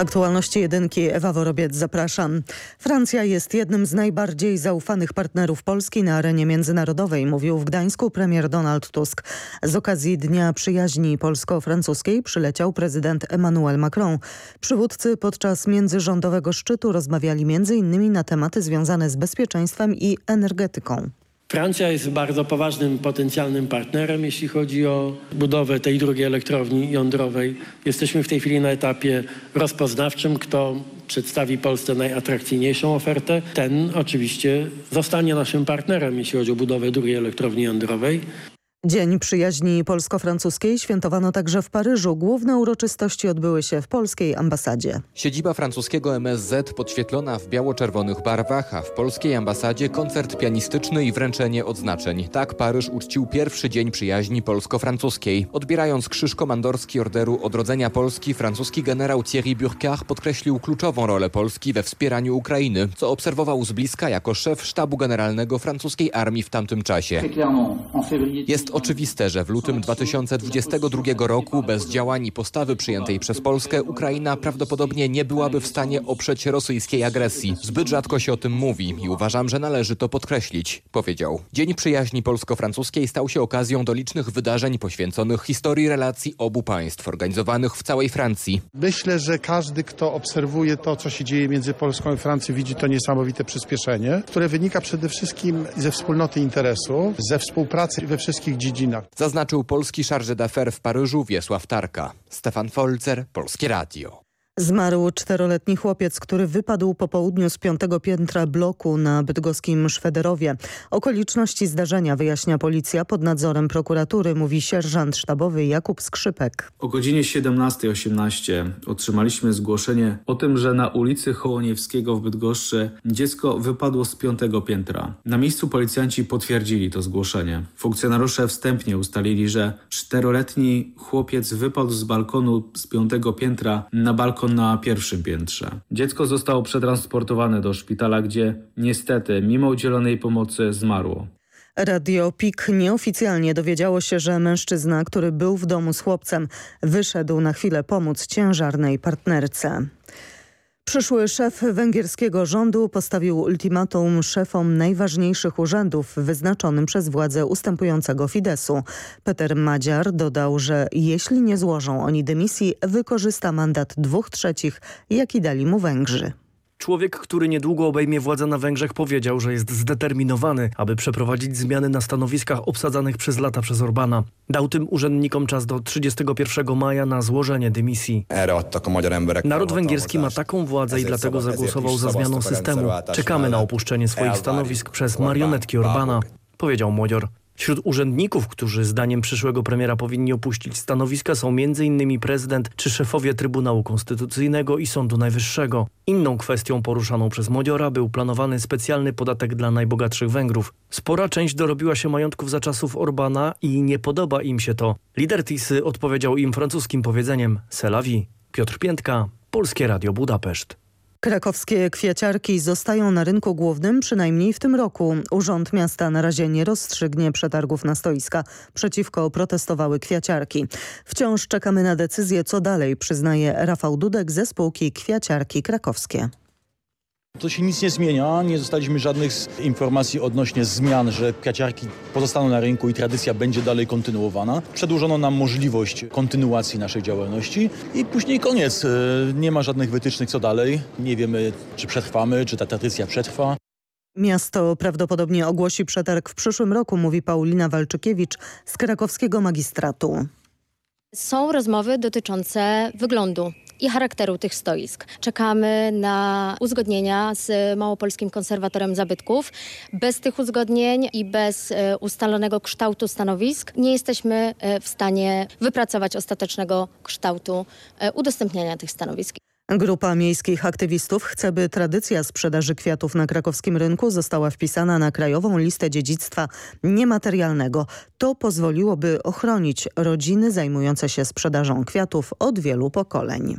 Aktualności jedynki Ewa Worobiec, zapraszam. Francja jest jednym z najbardziej zaufanych partnerów Polski na arenie międzynarodowej, mówił w Gdańsku premier Donald Tusk. Z okazji Dnia Przyjaźni Polsko-Francuskiej przyleciał prezydent Emmanuel Macron. Przywódcy podczas międzyrządowego szczytu rozmawiali m.in. na tematy związane z bezpieczeństwem i energetyką. Francja jest bardzo poważnym potencjalnym partnerem, jeśli chodzi o budowę tej drugiej elektrowni jądrowej. Jesteśmy w tej chwili na etapie rozpoznawczym, kto przedstawi Polsce najatrakcyjniejszą ofertę. Ten oczywiście zostanie naszym partnerem, jeśli chodzi o budowę drugiej elektrowni jądrowej. Dzień Przyjaźni Polsko-Francuskiej świętowano także w Paryżu. Główne uroczystości odbyły się w polskiej ambasadzie. Siedziba francuskiego MSZ podświetlona w biało-czerwonych barwach, a w polskiej ambasadzie koncert pianistyczny i wręczenie odznaczeń. Tak Paryż uczcił pierwszy dzień przyjaźni polsko-francuskiej. Odbierając krzyż komandorski Orderu Odrodzenia Polski, francuski generał Thierry Burkhardt podkreślił kluczową rolę Polski we wspieraniu Ukrainy, co obserwował z bliska jako szef sztabu generalnego francuskiej armii w tamtym czasie. Jest oczywiste, że w lutym 2022 roku bez działań i postawy przyjętej przez Polskę Ukraina prawdopodobnie nie byłaby w stanie oprzeć rosyjskiej agresji. Zbyt rzadko się o tym mówi i uważam, że należy to podkreślić, powiedział. Dzień Przyjaźni Polsko-Francuskiej stał się okazją do licznych wydarzeń poświęconych historii relacji obu państw, organizowanych w całej Francji. Myślę, że każdy, kto obserwuje to, co się dzieje między Polską i Francją, widzi to niesamowite przyspieszenie, które wynika przede wszystkim ze wspólnoty interesu, ze współpracy we wszystkich dziedzinach. Zaznaczył polski charge d'affaires w Paryżu Wiesław Tarka. Stefan Folzer, Polskie Radio. Zmarł czteroletni chłopiec, który wypadł po południu z piątego piętra bloku na bydgoskim Szwederowie. Okoliczności zdarzenia wyjaśnia policja pod nadzorem prokuratury, mówi sierżant sztabowy Jakub Skrzypek. O godzinie 17.18 otrzymaliśmy zgłoszenie o tym, że na ulicy Hołoniewskiego w Bydgoszczy dziecko wypadło z piątego piętra. Na miejscu policjanci potwierdzili to zgłoszenie. Funkcjonariusze wstępnie ustalili, że czteroletni chłopiec wypadł z balkonu z piątego piętra na balkon na pierwszym piętrze. Dziecko zostało przetransportowane do szpitala, gdzie niestety, mimo udzielonej pomocy, zmarło. Radio PIK nieoficjalnie dowiedziało się, że mężczyzna, który był w domu z chłopcem, wyszedł na chwilę pomóc ciężarnej partnerce. Przyszły szef węgierskiego rządu postawił ultimatum szefom najważniejszych urzędów wyznaczonym przez władze ustępującego Fidesu. Peter Madziar dodał, że jeśli nie złożą oni dymisji, wykorzysta mandat dwóch trzecich, jaki dali mu Węgrzy. Człowiek, który niedługo obejmie władzę na Węgrzech powiedział, że jest zdeterminowany, aby przeprowadzić zmiany na stanowiskach obsadzanych przez lata przez Orbana. Dał tym urzędnikom czas do 31 maja na złożenie dymisji. Naród węgierski ma taką władzę i dlatego zagłosował za zmianą systemu. Czekamy na opuszczenie swoich stanowisk przez marionetki Orbana, powiedział Młodzior. Wśród urzędników, którzy zdaniem przyszłego premiera powinni opuścić stanowiska są m.in. prezydent czy szefowie Trybunału Konstytucyjnego i Sądu Najwyższego. Inną kwestią poruszaną przez Młodziora był planowany specjalny podatek dla najbogatszych Węgrów. Spora część dorobiła się majątków za czasów Orbana i nie podoba im się to. Lider Tisy odpowiedział im francuskim powiedzeniem Selawi. Piotr Piętka, Polskie Radio Budapeszt. Krakowskie kwiaciarki zostają na rynku głównym przynajmniej w tym roku. Urząd Miasta na razie nie rozstrzygnie przetargów na stoiska. Przeciwko protestowały kwiaciarki. Wciąż czekamy na decyzję co dalej, przyznaje Rafał Dudek ze spółki Kwiaciarki Krakowskie. To się nic nie zmienia, nie dostaliśmy żadnych informacji odnośnie zmian, że kwiaciarki pozostaną na rynku i tradycja będzie dalej kontynuowana. Przedłużono nam możliwość kontynuacji naszej działalności i później koniec. E, nie ma żadnych wytycznych co dalej. Nie wiemy, czy przetrwamy, czy ta tradycja przetrwa. Miasto prawdopodobnie ogłosi przetarg w przyszłym roku, mówi Paulina Walczykiewicz z krakowskiego magistratu. Są rozmowy dotyczące wyglądu i charakteru tych stoisk. Czekamy na uzgodnienia z Małopolskim Konserwatorem Zabytków. Bez tych uzgodnień i bez e, ustalonego kształtu stanowisk nie jesteśmy e, w stanie wypracować ostatecznego kształtu e, udostępniania tych stanowisk. Grupa miejskich aktywistów chce, by tradycja sprzedaży kwiatów na krakowskim rynku została wpisana na krajową listę dziedzictwa niematerialnego. To pozwoliłoby ochronić rodziny zajmujące się sprzedażą kwiatów od wielu pokoleń.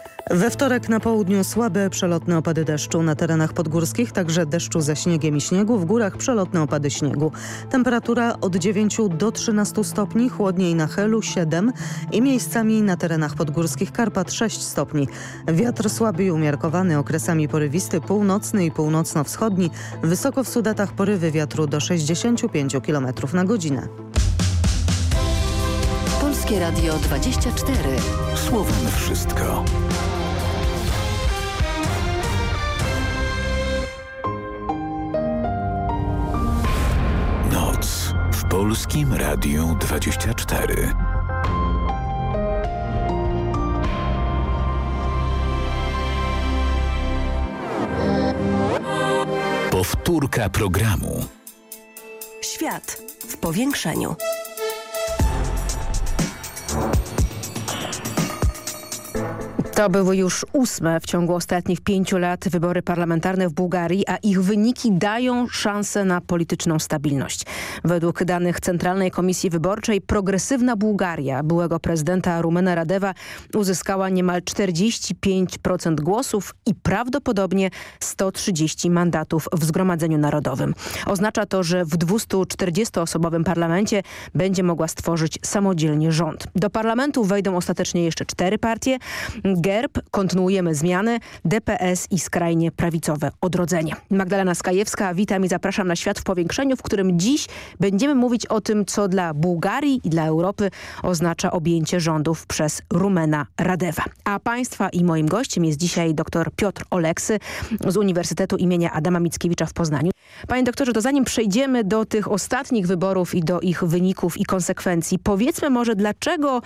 We wtorek na południu słabe przelotne opady deszczu na terenach podgórskich, także deszczu ze śniegiem i śniegu, w górach przelotne opady śniegu. Temperatura od 9 do 13 stopni, chłodniej na Helu 7 i miejscami na terenach podgórskich Karpat 6 stopni. Wiatr słaby i umiarkowany, okresami porywisty, północny i północno-wschodni, wysoko w Sudatach porywy wiatru do 65 km na godzinę. Polskie Radio 24. Słowem wszystko. Polskim Radiu 24. Powtórka programu. Świat w powiększeniu. To były już ósme w ciągu ostatnich pięciu lat wybory parlamentarne w Bułgarii, a ich wyniki dają szansę na polityczną stabilność. Według danych Centralnej Komisji Wyborczej progresywna Bułgaria byłego prezydenta Rumena Radewa uzyskała niemal 45% głosów i prawdopodobnie 130 mandatów w Zgromadzeniu Narodowym. Oznacza to, że w 240-osobowym parlamencie będzie mogła stworzyć samodzielnie rząd. Do parlamentu wejdą ostatecznie jeszcze cztery partie. GERB, kontynuujemy zmiany, DPS i skrajnie prawicowe odrodzenie. Magdalena Skajewska, witam i zapraszam na Świat w Powiększeniu, w którym dziś będziemy mówić o tym, co dla Bułgarii i dla Europy oznacza objęcie rządów przez Rumena Radewa. A Państwa i moim gościem jest dzisiaj dr Piotr Oleksy z Uniwersytetu imienia Adama Mickiewicza w Poznaniu. Panie doktorze, to zanim przejdziemy do tych ostatnich wyborów i do ich wyników i konsekwencji, powiedzmy może dlaczego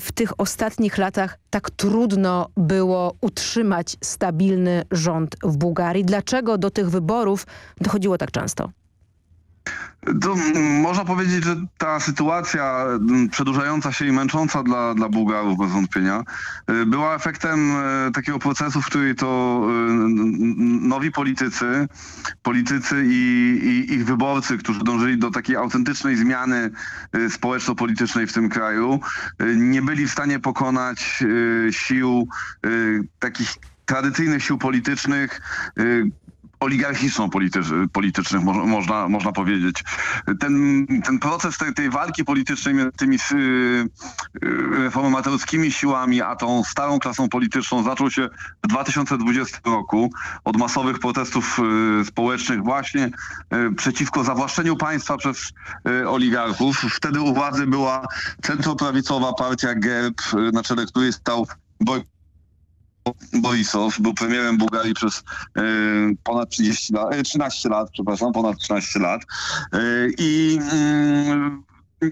w tych ostatnich latach tak trudno było utrzymać stabilny rząd w Bułgarii? Dlaczego do tych wyborów dochodziło tak często? To można powiedzieć, że ta sytuacja przedłużająca się i męcząca dla, dla Bułgarów bez wątpienia była efektem takiego procesu, w którym to nowi politycy, politycy i, i ich wyborcy, którzy dążyli do takiej autentycznej zmiany społeczno-politycznej w tym kraju, nie byli w stanie pokonać sił takich tradycyjnych sił politycznych, oligarchiczno-politycznych, można, można powiedzieć. Ten, ten proces tej, tej walki politycznej między tymi reformatorskimi siłami, a tą starą klasą polityczną zaczął się w 2020 roku od masowych protestów społecznych właśnie przeciwko zawłaszczeniu państwa przez oligarchów. Wtedy u władzy była centroprawicowa partia GERB, na czele której stał Boj Borisow był premierem Bułgarii przez e, ponad 30 lat, e, 13 lat, przepraszam, ponad 13 lat. E, i,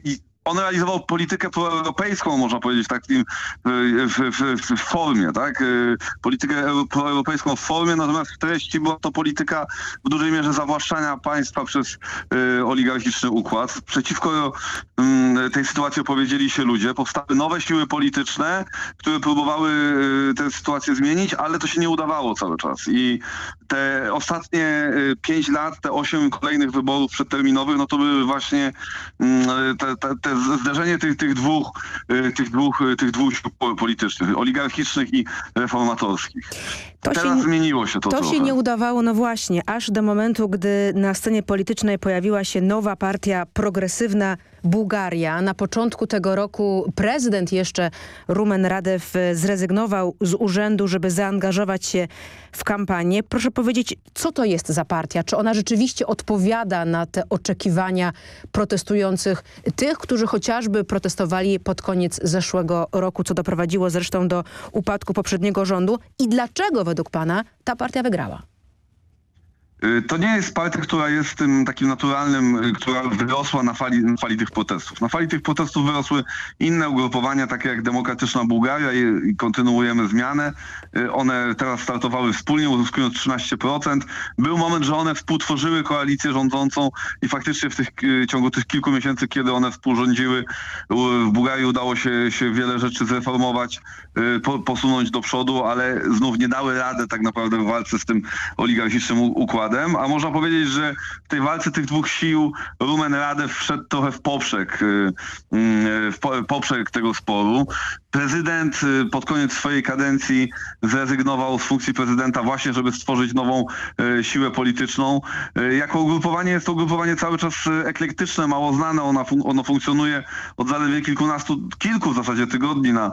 i on realizował politykę proeuropejską, można powiedzieć, w takim w, w, w, formie, tak? Politykę proeuropejską w formie, natomiast w treści była to polityka w dużej mierze zawłaszczania państwa przez oligarchiczny układ. Przeciwko tej sytuacji opowiedzieli się ludzie. Powstały nowe siły polityczne, które próbowały tę sytuację zmienić, ale to się nie udawało cały czas. I te ostatnie pięć lat, te osiem kolejnych wyborów przedterminowych, no to były właśnie te, te, te zderzenie tych, tych dwóch, tych dwóch, tych dwóch politycznych, oligarchicznych i reformatorskich. To Teraz się, zmieniło się to To trochę. się nie udawało, no właśnie, aż do momentu, gdy na scenie politycznej pojawiła się nowa partia progresywna Bułgaria. Na początku tego roku prezydent jeszcze Rumen Radew zrezygnował z urzędu, żeby zaangażować się w kampanię. Proszę powiedzieć, co to jest za partia? Czy ona rzeczywiście odpowiada na te oczekiwania protestujących tych, którzy chociażby protestowali pod koniec zeszłego roku, co doprowadziło zresztą do upadku poprzedniego rządu? I dlaczego według pana ta partia wygrała? To nie jest partia, która jest tym takim naturalnym, która wyrosła na fali, na fali tych protestów. Na fali tych protestów wyrosły inne ugrupowania, takie jak Demokratyczna Bułgaria i, i kontynuujemy zmianę. One teraz startowały wspólnie, uzyskując 13%. Był moment, że one współtworzyły koalicję rządzącą i faktycznie w tych, w ciągu tych kilku miesięcy, kiedy one współrządziły, w Bułgarii udało się, się wiele rzeczy zreformować, po, posunąć do przodu, ale znów nie dały rady tak naprawdę w walce z tym oligarchicznym układem. Składem, a można powiedzieć, że w tej walce tych dwóch sił Rumen Radew wszedł trochę w poprzek, w poprzek tego sporu. Prezydent pod koniec swojej kadencji zrezygnował z funkcji prezydenta właśnie, żeby stworzyć nową siłę polityczną. Jako ugrupowanie jest to ugrupowanie cały czas eklektyczne, mało znane. Fun ono funkcjonuje od zaledwie kilkunastu, kilku w zasadzie tygodni na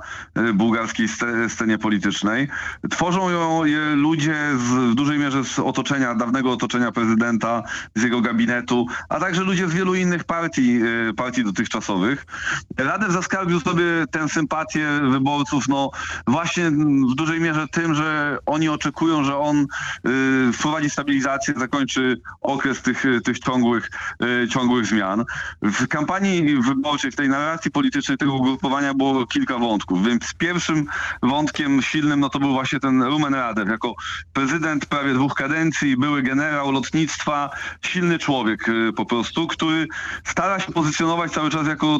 bułgarskiej scenie politycznej. Tworzą ją ludzie z, w dużej mierze z otoczenia, dawnego otoczenia prezydenta, z jego gabinetu, a także ludzie z wielu innych partii, partii dotychczasowych. Radew zaskarbił sobie tę sympatię wyborców, no właśnie w dużej mierze tym, że oni oczekują, że on y, wprowadzi stabilizację, zakończy okres tych, tych ciągłych, y, ciągłych zmian. W kampanii wyborczej, w tej narracji politycznej tego ugrupowania było kilka wątków, więc pierwszym wątkiem silnym no to był właśnie ten Rumen Radew, jako prezydent prawie dwóch kadencji, były generał lotnictwa, silny człowiek y, po prostu, który stara się pozycjonować cały czas jako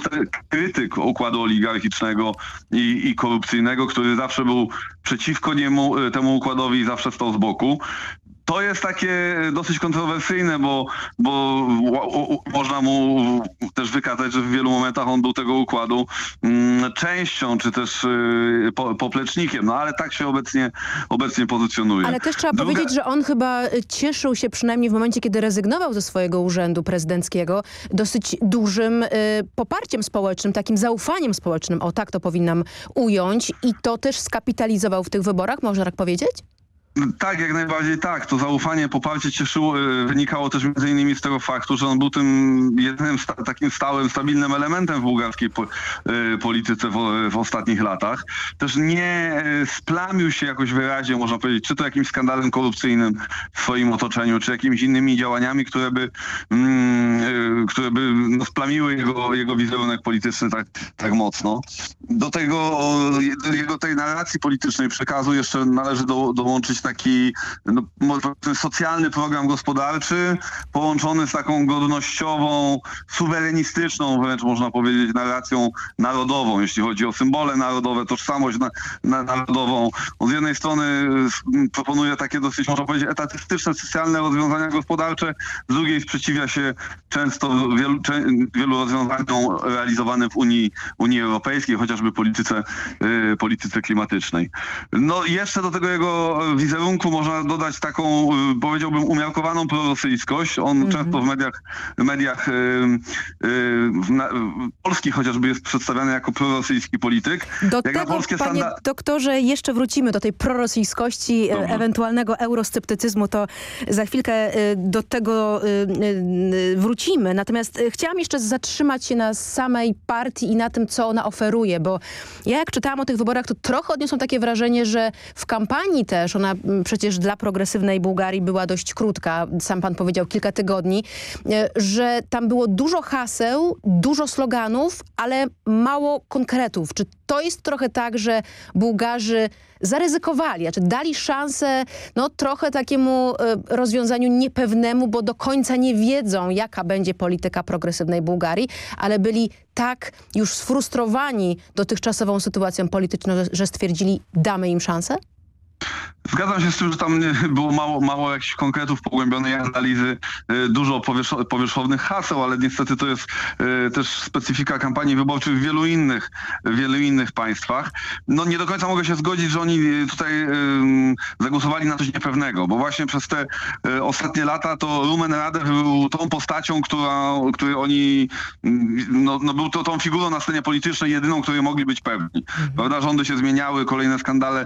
krytyk układu oligarchicznego i, i korupcyjnego, który zawsze był przeciwko niemu, y, temu układowi i zawsze stał z boku. To jest takie dosyć kontrowersyjne, bo, bo można mu też wykazać, że w wielu momentach on był tego układu mm, częścią, czy też y, poplecznikiem, no ale tak się obecnie, obecnie pozycjonuje. Ale też trzeba Druga... powiedzieć, że on chyba cieszył się przynajmniej w momencie, kiedy rezygnował ze swojego urzędu prezydenckiego dosyć dużym y, poparciem społecznym, takim zaufaniem społecznym, o tak to powinnam ująć i to też skapitalizował w tych wyborach, można tak powiedzieć? Tak, jak najbardziej tak. To zaufanie, poparcie cieszyło, e, wynikało też między innymi z tego faktu, że on był tym jedynym sta takim stałym, stabilnym elementem w bułgarskiej po y, polityce w, w, ostatnich latach. Też nie e, splamił się jakoś wyraźnie, można powiedzieć, czy to jakimś skandalem korupcyjnym w swoim otoczeniu, czy jakimiś innymi działaniami, które by, mm, które by no, splamiły jego, jego wizerunek polityczny tak, tak mocno. Do tego, jego tej narracji politycznej przekazu jeszcze należy do, dołączyć taki no, socjalny program gospodarczy połączony z taką godnościową, suwerenistyczną wręcz można powiedzieć narracją narodową, jeśli chodzi o symbole narodowe, tożsamość na, na narodową. On z jednej strony proponuje takie dosyć, można powiedzieć, etatystyczne, socjalne rozwiązania gospodarcze, z drugiej sprzeciwia się często wielu, cze, wielu rozwiązaniom realizowanym w Unii, Unii Europejskiej, chociażby polityce, y, polityce klimatycznej. No jeszcze do tego jego wizerunek wizerunku można dodać taką, y, powiedziałbym, umiarkowaną prorosyjskość. On mm -hmm. często w mediach, mediach yy, yy, polskich chociażby jest przedstawiany jako prorosyjski polityk. Do Jak tego, panie standa... doktorze, jeszcze wrócimy do tej prorosyjskości, e, Dobrze. ewentualnego eurosceptycyzmu, to za chwilkę e, do tego e, wrócimy. Natomiast chciałam jeszcze zatrzymać się na samej partii i na tym, co ona oferuje, bo ja jak czytałam o tych wyborach, to trochę odniosłam takie wrażenie, że w kampanii też ona przecież dla progresywnej Bułgarii była dość krótka, sam pan powiedział kilka tygodni, e, że tam było dużo haseł, dużo sloganów, ale mało konkretów. Czy to jest trochę tak, że Bułgarzy zaryzykowali, znaczy dali szansę no, trochę takiemu y, rozwiązaniu niepewnemu, bo do końca nie wiedzą, jaka będzie polityka progresywnej Bułgarii, ale byli tak już sfrustrowani dotychczasową sytuacją polityczną, że stwierdzili, damy im szansę? Zgadzam się z tym, że tam było mało, mało jakichś konkretów, pogłębionej analizy, y, dużo powierzchownych haseł, ale niestety to jest y, też specyfika kampanii wyborczych w wielu innych, wielu innych państwach. No nie do końca mogę się zgodzić, że oni tutaj zagłosowali na coś niepewnego, bo właśnie przez te y, ostatnie lata to Rumen Radew był tą postacią, która, której oni, no, no był to tą figurą na scenie politycznej, jedyną, której mogli być pewni. Mhm. Prawda, rządy się zmieniały, kolejne skandale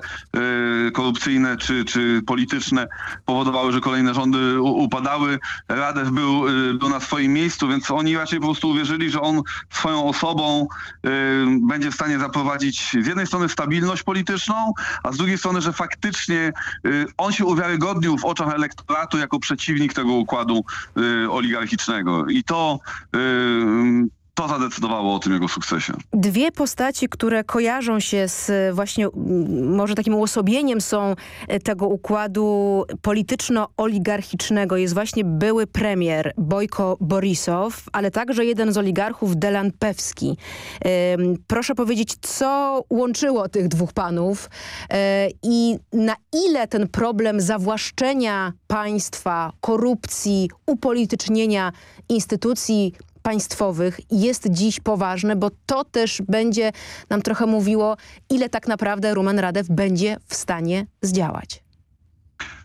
korupcyjne czy, czy polityczne powodowały, że kolejne rządy upadały. Radew był, y, był na swoim miejscu, więc oni raczej po prostu uwierzyli, że on swoją osobą y, będzie w stanie zaprowadzić z jednej strony stabilność polityczną, a z drugiej strony, że faktycznie y, on się uwiarygodnił w oczach elektoratu jako przeciwnik tego układu oligarchicznego. I to to zadecydowało o tym jego sukcesie. Dwie postaci, które kojarzą się z e, właśnie może takim uosobieniem są e, tego układu polityczno-oligarchicznego jest właśnie były premier Bojko Borisow, ale także jeden z oligarchów Delan Pewski. Proszę powiedzieć, co łączyło tych dwóch panów e, i na ile ten problem zawłaszczenia państwa, korupcji, upolitycznienia instytucji państwowych jest dziś poważne, bo to też będzie nam trochę mówiło, ile tak naprawdę Rumen Radew będzie w stanie zdziałać.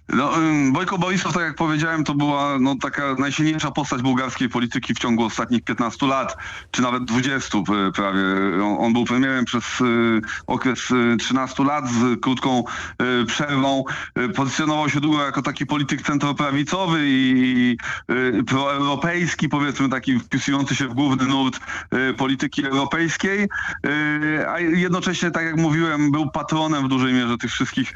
No, Bojko Borisow, tak jak powiedziałem, to była no, taka najsilniejsza postać bułgarskiej polityki w ciągu ostatnich 15 lat, czy nawet 20 p- prawie. On, on był premierem przez y, okres y, 13 lat z krótką y, przerwą. Pozycjonował się długo jako taki polityk centroprawicowy i, i proeuropejski, powiedzmy taki wpisujący się w główny nurt polityki europejskiej, a jednocześnie, tak jak mówiłem, był patronem w dużej mierze tych wszystkich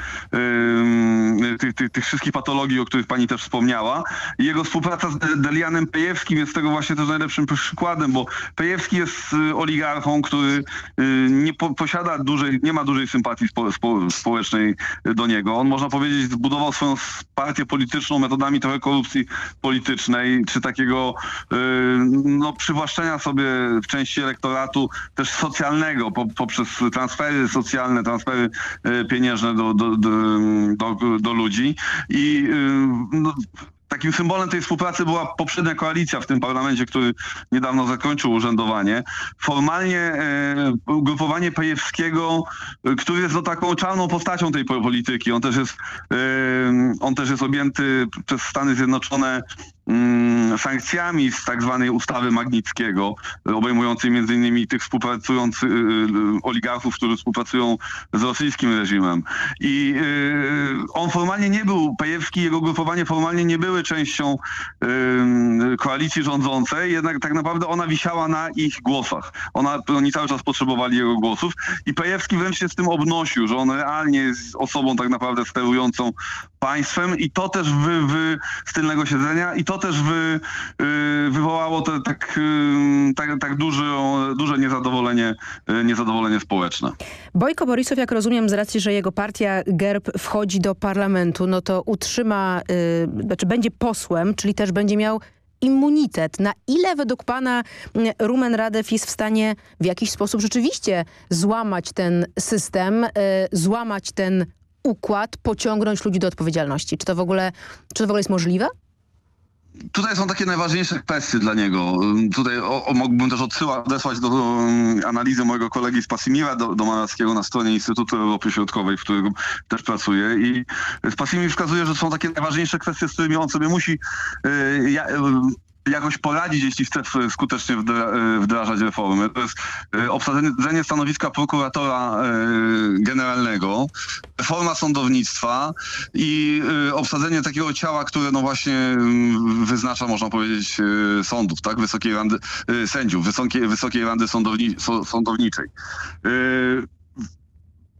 tych, tych, tych wszystkich patologii, o których pani też wspomniała. I jego współpraca z De- Delianem Pejewskim jest tego właśnie też najlepszym przykładem, bo Pejewski jest y, oligarchą, który y, nie po, posiada dużej, nie ma dużej sympatii spo, spo, społecznej do niego. On można powiedzieć zbudował swoją partię polityczną metodami trochę korupcji politycznej, czy takiego y, no, przywłaszczenia sobie w części elektoratu też socjalnego po, poprzez transfery socjalne, transfery pieniężne do, do, do, do ludzi. I y, no, Takim symbolem tej współpracy była poprzednia koalicja w tym parlamencie, który niedawno zakończył urzędowanie. Formalnie e, ugrupowanie Pejewskiego, e, który jest no, taką czarną postacią tej po- polityki. On też jest, e, on też jest objęty przez Stany Zjednoczone sankcjami z tak zwanej ustawy Magnickiego, obejmującej między innymi tych współpracujących e, e, oligarchów, którzy współpracują z rosyjskim reżimem. I e, on formalnie nie był, Pejewski i jego grupowanie formalnie nie były częścią koalicji rządzącej, jednak tak naprawdę ona wisiała na ich głosach. Ona, oni cały czas potrzebowali jego głosów i Pejewski wręcz się z tym obnosił, że on realnie jest osobą tak naprawdę sterującą państwem i to też wy, wy z tylnego siedzenia i to też wy, y, wywołało te, tak, y, tak, tak duże, duże niezadowolenie, y, niezadowolenie społeczne. Bojko Borisow, jak rozumiem, z racji, że jego partia GERB wchodzi do parlamentu, no to utrzyma, y, znaczy będzie posłem, czyli też będzie miał immunitet. Na ile według pana mm, Rumen Radew jest w stanie w jakiś sposób rzeczywiście złamać ten system, y, złamać ten układ, pociągnąć ludzi do odpowiedzialności? Czy to w ogóle, czy to w ogóle jest możliwe? Tutaj są takie najważniejsze kwestie dla niego. Ym, Tutaj o, o, mógłbym też odsyła, odesłać do um, analizy mojego kolegi z Pasimira do, do Manackiego na stronie Instytutu Europy Środkowej, w którym też pracuję. I Pasimir wskazuje, że są takie najważniejsze kwestie, z którymi on sobie musi y, y, jakoś poradzić, jeśli chce skutecznie y, wdrażać reformy. To jest y, obsadzenie stanowiska prokuratora y, generalnego, reforma sądownictwa i obsadzenie takiego ciała, które no właśnie mm, wyznacza, można powiedzieć, sądów, tak? Wysokiej Randy, sędziów, Wysokiej, Wysokiej Randy Sądowni, Sądowniczej.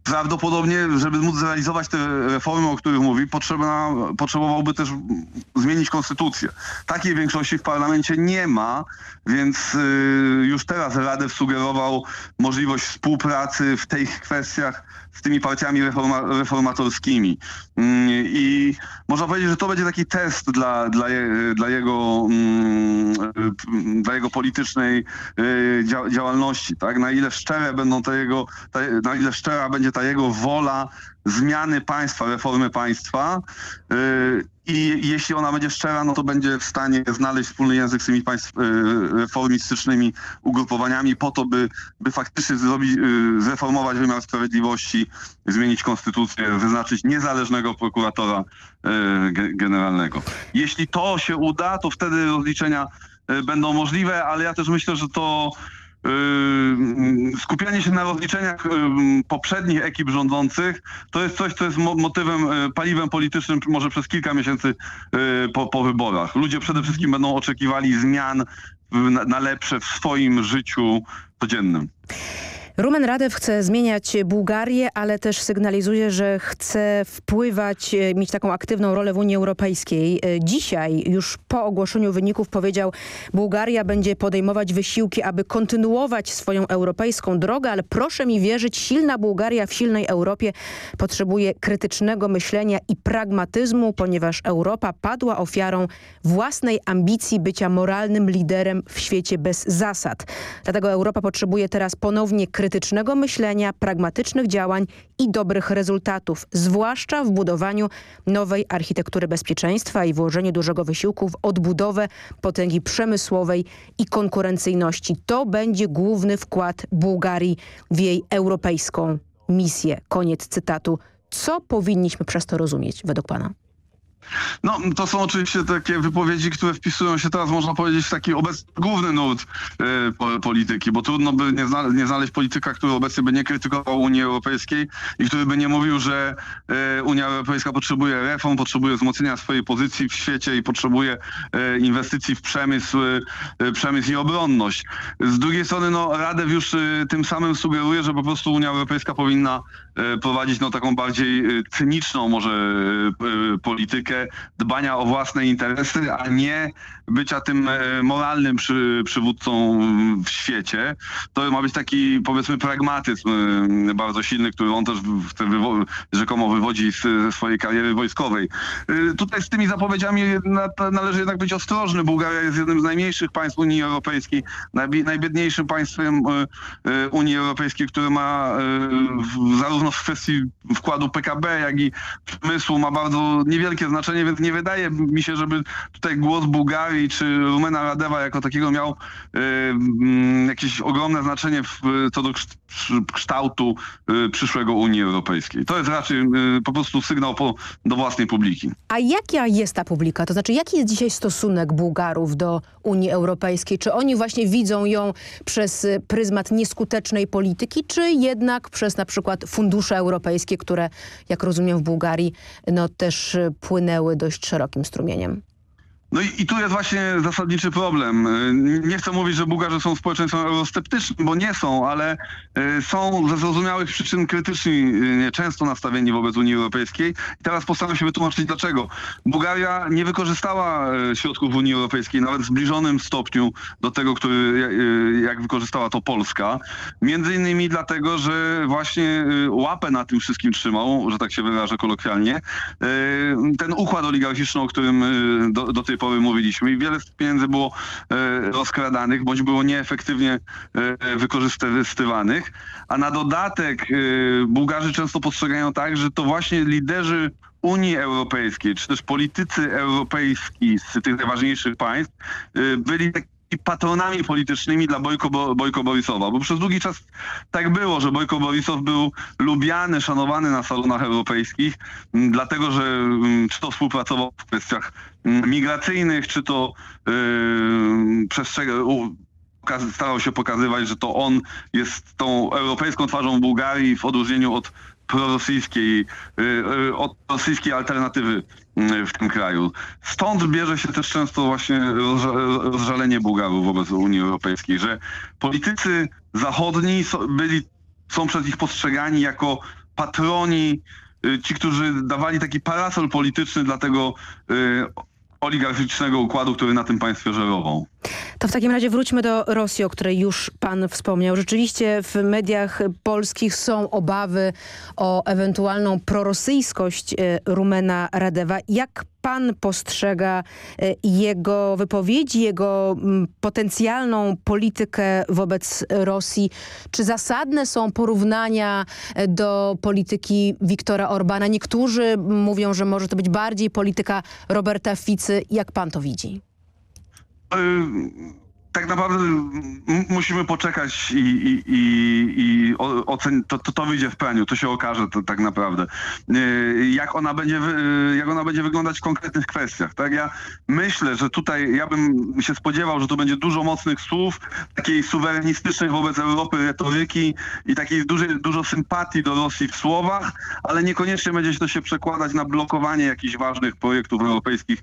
Prawdopodobnie, żeby móc zrealizować te reformy, o których mówi, potrzeba, potrzebowałby też zmienić konstytucję. Takiej większości w parlamencie nie ma, więc y, już teraz Radew sugerował możliwość współpracy w tych kwestiach z tymi partiami reforma, reformatorskimi. Mm, I można powiedzieć, że to będzie taki test dla, dla, dla, jego, mm, dla jego politycznej y, dzia, działalności. Tak? Na ile szczere będą te jego, na ile szczera będzie ta jego wola zmiany państwa, reformy państwa. y, I jeśli ona będzie szczera, no to będzie w stanie znaleźć wspólny język z tymi państw, y, reformistycznymi ugrupowaniami po to, by, by faktycznie zrobić, y, zreformować wymiar sprawiedliwości, zmienić konstytucję, wyznaczyć niezależnego prokuratora ge- generalnego. Jeśli to się uda, to wtedy rozliczenia będą możliwe, ale ja też myślę, że to skupianie się na rozliczeniach yy, poprzednich ekip rządzących to jest coś, co jest mo- motywem, yy, paliwem politycznym może przez kilka miesięcy yy, po, po wyborach. Ludzie przede wszystkim będą oczekiwali zmian na, na lepsze w swoim życiu codziennym. Rumen Radew chce zmieniać Bułgarię, ale też sygnalizuje, że chce wpływać, e, mieć taką aktywną rolę w Unii Europejskiej. E, Dzisiaj, już po ogłoszeniu wyników powiedział, Bułgaria będzie podejmować wysiłki, aby kontynuować swoją europejską drogę, ale proszę mi wierzyć, silna Bułgaria w silnej Europie potrzebuje krytycznego myślenia i pragmatyzmu, ponieważ Europa padła ofiarą własnej ambicji bycia moralnym liderem w świecie bez zasad. Dlatego Europa potrzebuje teraz ponownie krytycznego myślenia, pragmatycznych działań i dobrych rezultatów, zwłaszcza w budowaniu nowej architektury bezpieczeństwa i włożeniu dużego wysiłku w odbudowę potęgi przemysłowej i konkurencyjności. To będzie główny wkład Bułgarii w jej europejską misję. Koniec cytatu. Co powinniśmy przez to rozumieć według pana? No, to są oczywiście takie wypowiedzi, które wpisują się teraz, można powiedzieć, w taki obecny główny nurt y, po, polityki, bo trudno by nie, nie, znaleźć polityka, który obecnie by nie krytykował Unii Europejskiej i który by nie mówił, że y, Unia Europejska potrzebuje reform, potrzebuje wzmocnienia swojej pozycji w świecie i potrzebuje y, inwestycji w przemysł, przemysł i obronność. Z drugiej strony, no, Radew już tym samym sugeruje, że po prostu Unia Europejska powinna prowadzić no, taką bardziej cyniczną może politykę, dbania o własne interesy, a nie bycia tym moralnym przy, przywódcą w świecie. To ma być taki powiedzmy pragmatyzm bardzo silny, który on też wywo rzekomo wywodzi ze swojej kariery wojskowej. Tutaj z tymi zapowiedziami należy jednak być ostrożny. Bułgaria jest jednym z najmniejszych państw Unii Europejskiej, najbiedniejszym państwem Unii Europejskiej, które ma zarówno w kwestii wkładu PKB, jak i przemysłu ma bardzo niewielkie znaczenie, więc nie wydaje mi się, żeby tutaj głos Bułgarii czy Rumena Radewa jako takiego miał y, y, jakieś ogromne znaczenie co do kształtu y, przyszłego Unii Europejskiej. To jest raczej po prostu sygnał po, do własnej publiki. A jaka jest ta publika? To znaczy, jaki jest dzisiaj stosunek Bułgarów do Unii Europejskiej? Czy oni właśnie widzą ją przez pryzmat nieskutecznej polityki, czy jednak przez na przykład fundusze europejskie, które, jak rozumiem w Bułgarii, no też płynęły dość szerokim strumieniem? No i, i, tu jest właśnie zasadniczy problem. Nie chcę mówić, że Bułgarzy są społeczeństwem eurosceptycznym, bo nie są, ale są ze zrozumiałych przyczyn krytyczni, często nastawieni wobec Unii Europejskiej. I teraz postaram się wytłumaczyć dlaczego. Bułgaria nie wykorzystała środków Unii Europejskiej nawet w zbliżonym stopniu do tego, który jak wykorzystała to Polska. Między innymi dlatego, że właśnie łapę na tym wszystkim trzymał, że tak się wyrażę kolokwialnie, ten układ oligarchiczny, o którym do, do tej pory mówiliśmy i wiele z pieniędzy było rozkradanych, bądź było nieefektywnie wykorzystywanych, a na dodatek Bułgarzy często postrzegają tak, że to właśnie liderzy Unii Europejskiej, czy też politycy europejski z tych najważniejszych państw byli tak patronami politycznymi dla Bojko, Bojko Borisowa, bo przez długi czas tak było, że Bojko Borisow był lubiany, szanowany na salonach europejskich, dlatego że czy to współpracował w kwestiach migracyjnych, czy to yy, przestrzegał starał się pokazywać, że to on jest tą europejską twarzą Bułgarii w odróżnieniu od prorosyjskiej, od rosyjskiej alternatywy w tym kraju. Stąd bierze się też często właśnie rozżalenie Bułgarów wobec Unii Europejskiej, że politycy zachodni byli, są przez nich postrzegani jako patroni, ci, którzy dawali taki parasol polityczny dla tego oligarchicznego układu, który na tym państwie żerował. To w takim razie wróćmy do Rosji, o której już pan wspomniał. Rzeczywiście w mediach polskich są obawy o ewentualną prorosyjskość e, Rumena Radewa. Jak pan postrzega e, jego wypowiedzi, jego potencjalną politykę wobec Rosji? Czy zasadne są porównania e, do polityki Wiktora Orbana? Niektórzy mówią, że może to być bardziej polityka Roberta Ficy. Jak pan to widzi? Tak naprawdę musimy poczekać i, i, i, i ocen to, to, to wyjdzie w praniu, to się okaże to, tak naprawdę. Jak ona, będzie, jak ona będzie wyglądać w konkretnych kwestiach. Tak? Ja myślę, że tutaj ja bym się spodziewał, że tu będzie dużo mocnych słów, takiej suwerenistycznej wobec Europy retoryki i takiej dużej, dużo sympatii do Rosji w słowach, ale niekoniecznie będzie to się przekładać na blokowanie jakichś ważnych projektów europejskich,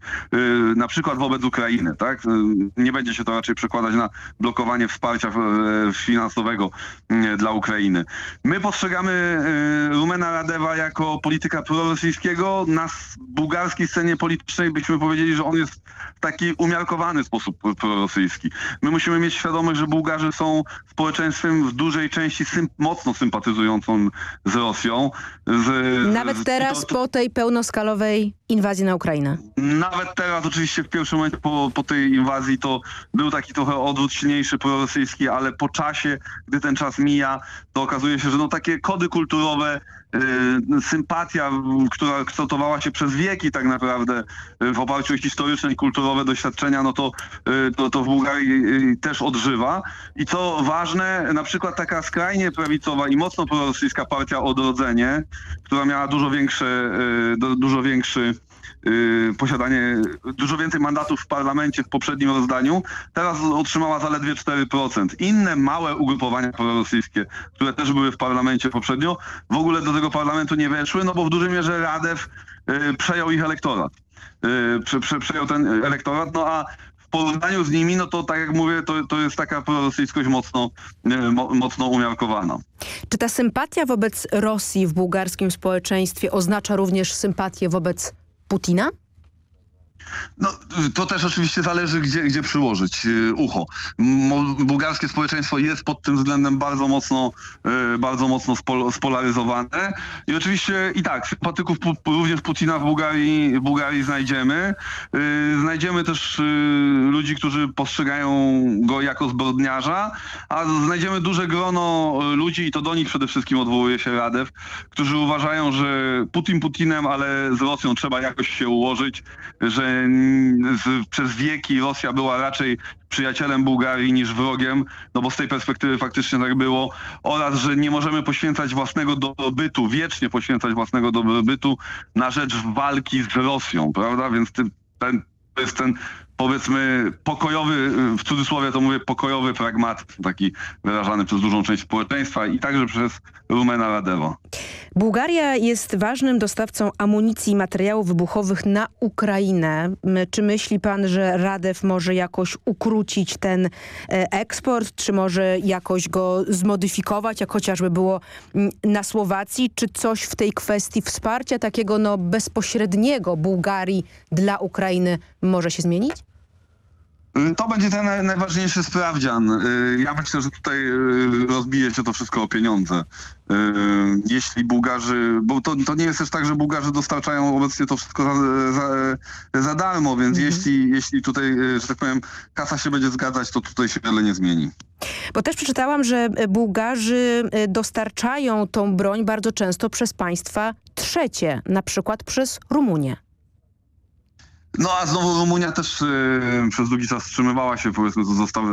na przykład wobec Ukrainy. Tak? Nie będzie się to raczej przekładać nakładać na blokowanie wsparcia finansowego dla Ukrainy. My postrzegamy Rumena Radewa jako polityka prorosyjskiego. Na bułgarskiej scenie politycznej byśmy powiedzieli, że on jest w taki umiarkowany sposób prorosyjski. My musimy mieć świadomość, że Bułgarzy są społeczeństwem w dużej części mocno sympatyzującą z Rosją. Z, Nawet teraz to, po tej pełnoskalowej inwazji na Ukrainę. Nawet teraz oczywiście w pierwszym momencie po, po tej inwazji to był taki trochę odwrót silniejszy prorosyjski, ale po czasie, gdy ten czas mija, to okazuje się, że no takie kody kulturowe sympatia, która kształtowała się przez wieki tak naprawdę y, w oparciu o historyczne i kulturowe doświadczenia, no to, y, to, to w Bułgarii też odżywa. I co ważne, na przykład taka skrajnie prawicowa i mocno prorosyjska partia Odrodzenie, która miała dużo większe, dużo większy Y, posiadanie dużo więcej mandatów w parlamencie w poprzednim rozdaniu, teraz otrzymała zaledwie 4%. Inne małe ugrupowania prorosyjskie, które też były w parlamencie poprzednio, w ogóle do tego parlamentu nie weszły, no bo w dużej mierze Radew y, przejął ich elektorat. Y, prze, prze, przejął ten elektorat, no a w porównaniu z nimi, no to tak jak mówię, to, to jest taka prorosyjskość mocno, mocno umiarkowana. Czy ta sympatia wobec Rosji w bułgarskim społeczeństwie oznacza również sympatię wobec Putina? No, to też oczywiście zależy, gdzie, gdzie przyłożyć y, ucho. Bułgarskie społeczeństwo jest pod tym względem bardzo mocno, y, bardzo mocno spolaryzowane. I oczywiście i tak, sympatyków również Putina w Bułgarii, w Bułgarii znajdziemy. Y, znajdziemy też ludzi, którzy postrzegają go jako zbrodniarza, a znajdziemy duże grono ludzi, i to do nich przede wszystkim odwołuje się Radew, którzy uważają, że Putin Putinem, ale z Rosją trzeba jakoś się ułożyć, że z, przez wieki Rosja była raczej przyjacielem Bułgarii niż wrogiem, no bo z tej perspektywy faktycznie tak było, oraz, że nie możemy poświęcać własnego dobrobytu, wiecznie poświęcać własnego dobrobytu na rzecz walki z Rosją, prawda? Więc ten, to jest ten powiedzmy pokojowy, w cudzysłowie to mówię pokojowy pragmat, taki wyrażany przez dużą część społeczeństwa i także przez Rumena Radewa. Bułgaria jest ważnym dostawcą amunicji i materiałów wybuchowych na Ukrainę. Czy myśli pan, że Radew może jakoś ukrócić ten e, eksport, czy może jakoś go zmodyfikować, jak chociażby było na Słowacji? Czy coś w tej kwestii wsparcia takiego no, bezpośredniego Bułgarii dla Ukrainy może się zmienić? Y, to będzie ten najważniejszy sprawdzian. Y, ja myślę, że tutaj y, rozbije się to wszystko o pieniądze. Jeśli Bułgarzy, bo to, to nie jest też tak, że Bułgarzy dostarczają obecnie to wszystko za, za, za darmo, więc mhm. jeśli, jeśli tutaj, że tak powiem, kasa się będzie zgadzać, to tutaj się wiele nie zmieni. Bo też przeczytałam, że Bułgarzy dostarczają tą broń bardzo często przez państwa trzecie, na przykład przez Rumunię. No a znowu Rumunia też y, przez długi czas wstrzymywała się powiedzmy do dostawy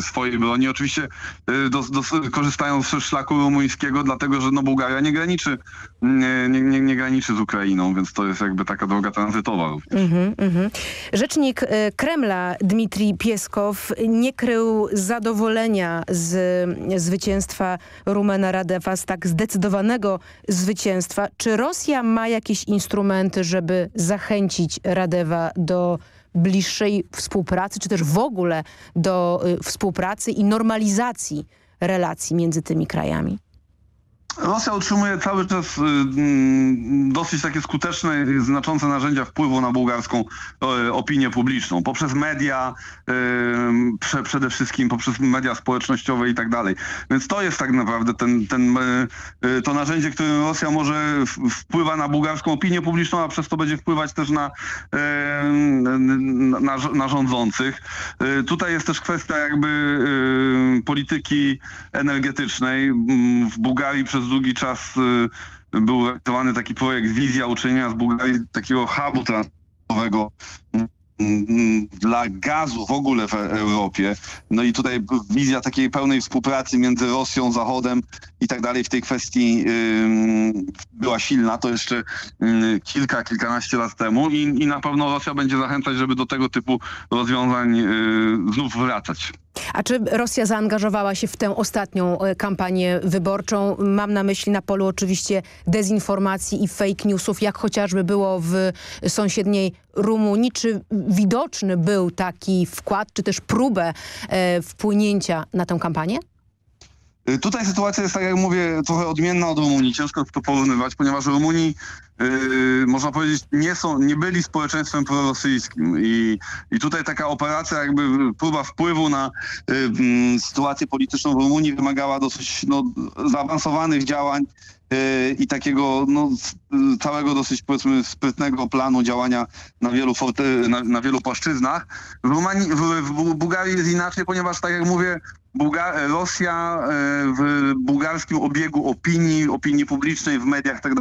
swojej broni. Oczywiście y, do, do, korzystają z szlaku rumuńskiego, dlatego że no, Bułgaria nie graniczy, nie, nie, nie, graniczy z Ukrainą, więc to jest jakby taka droga tranzytowa również. Mm -hmm. Rzecznik y, Kremla Dmitrij Pieskow nie krył zadowolenia z zwycięstwa Rumena Radewa, z tak zdecydowanego zwycięstwa. Czy Rosja ma jakieś instrumenty, żeby zachęcić Radewa do bliższej współpracy, czy też w ogóle do y, współpracy i normalizacji relacji między tymi krajami? Rosja utrzymuje cały czas y, mm, dosyć takie skuteczne, znaczące narzędzia wpływu na bułgarską y, opinię publiczną. Poprzez media, y, przede wszystkim poprzez media społecznościowe i tak dalej. Więc to jest tak naprawdę ten, ten, to narzędzie, którym Rosja może wpływa na bułgarską opinię publiczną, a przez to będzie wpływać też na, na, na rządzących. Tutaj jest też kwestia jakby polityki energetycznej. W Bułgarii przez długi czas y, był realizowany taki projekt Wizja uczynienia z Bułgarii takiego hubu transportowego mm, mm, dla gazu w ogóle w Europie. No i tutaj wizja takiej pełnej współpracy między Rosją, Zachodem i tak dalej w tej kwestii była silna, to jeszcze kilka, kilkanaście lat temu i, i na pewno Rosja będzie zachęcać, żeby do tego typu rozwiązań y, znów wracać. A czy Rosja zaangażowała się w tę ostatnią e, kampanię wyborczą? Mam na myśli na polu oczywiście dezinformacji i fake newsów, jak chociażby było w sąsiedniej Rumunii. Czy widoczny był taki wkład, czy też próbę e, wpłynięcia na tę kampanię? Y, Tutaj sytuacja jest, tak jak mówię, trochę odmienna od Rumunii. Ciężko to porównywać, ponieważ Rumunii, yy, można powiedzieć, nie są, nie byli społeczeństwem prorosyjskim. I, I tutaj taka operacja, jakby próba wpływu na yy, sytuację polityczną w Rumunii wymagała dosyć no, zaawansowanych działań yy, i takiego no, całego dosyć powiedzmy sprytnego planu działania na wielu, forty, na, na wielu płaszczyznach. W, w, w Bułgarii jest inaczej, ponieważ tak jak mówię, Bułga- Rosja e, w bułgarskim obiegu opinii, opinii publicznej, w mediach i tak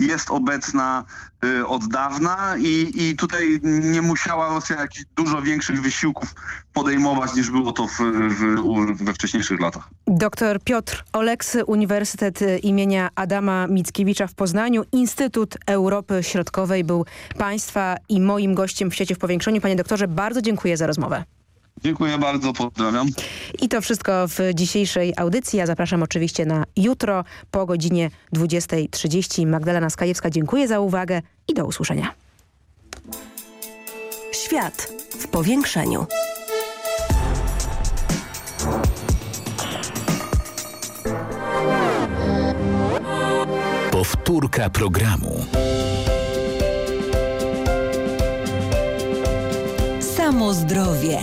jest obecna e, od dawna i, i tutaj nie musiała Rosja jakichś dużo większych wysiłków podejmować niż było to w, w, we wcześniejszych latach. Doktor Piotr Oleksy, Uniwersytet y, imienia Adama Mickiewicza w Poznaniu, Instytut Europy Środkowej był Państwa i moim gościem w Świecie w Powiększeniu. Panie doktorze, bardzo dziękuję za rozmowę. Dziękuję bardzo, pozdrawiam. I to wszystko w dzisiejszej audycji. Ja zapraszam oczywiście na jutro po godzinie 20.30. Magdalena Skajewska, dziękuję za uwagę i do usłyszenia. Świat w powiększeniu. Powtórka programu. Samo zdrowie.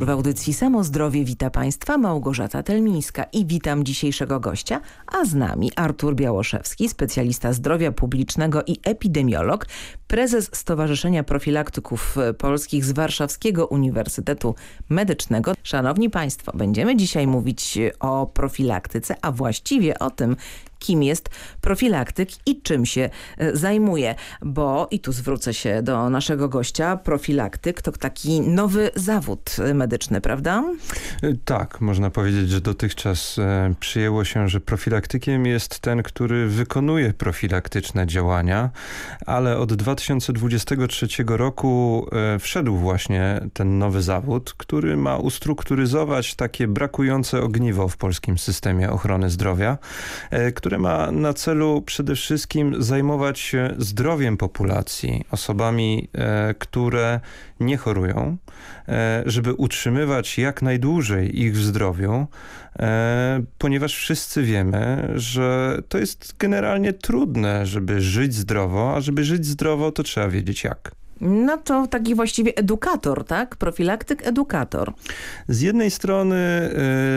W audycji Samo Zdrowie wita Państwa Małgorzata Telmińska i witam dzisiejszego gościa, a z nami Artur Białoszewski, specjalista zdrowia publicznego i epidemiolog, prezes Stowarzyszenia Profilaktyków Polskich z Warszawskiego Uniwersytetu Medycznego. Szanowni Państwo, będziemy dzisiaj mówić o profilaktyce, a właściwie o tym, kim jest profilaktyk i czym się e, zajmuje, bo i tu zwrócę się do naszego gościa, profilaktyk to taki nowy zawód e, medyczny, prawda? Tak, można powiedzieć, że dotychczas e, przyjęło się, że profilaktykiem jest ten, który wykonuje profilaktyczne działania, ale od 2023 roku e, wszedł właśnie ten nowy zawód, który ma ustrukturyzować takie brakujące ogniwo w polskim systemie ochrony zdrowia, e, które ma na celu przede wszystkim zajmować się zdrowiem populacji, osobami, e, które nie chorują, e, żeby utrzymywać jak najdłużej ich w zdrowiu, e, ponieważ wszyscy wiemy, że to jest generalnie trudne, żeby żyć zdrowo, a żeby żyć zdrowo, to trzeba wiedzieć jak. No to taki właściwie edukator, tak? Profilaktyk, edukator. Z jednej strony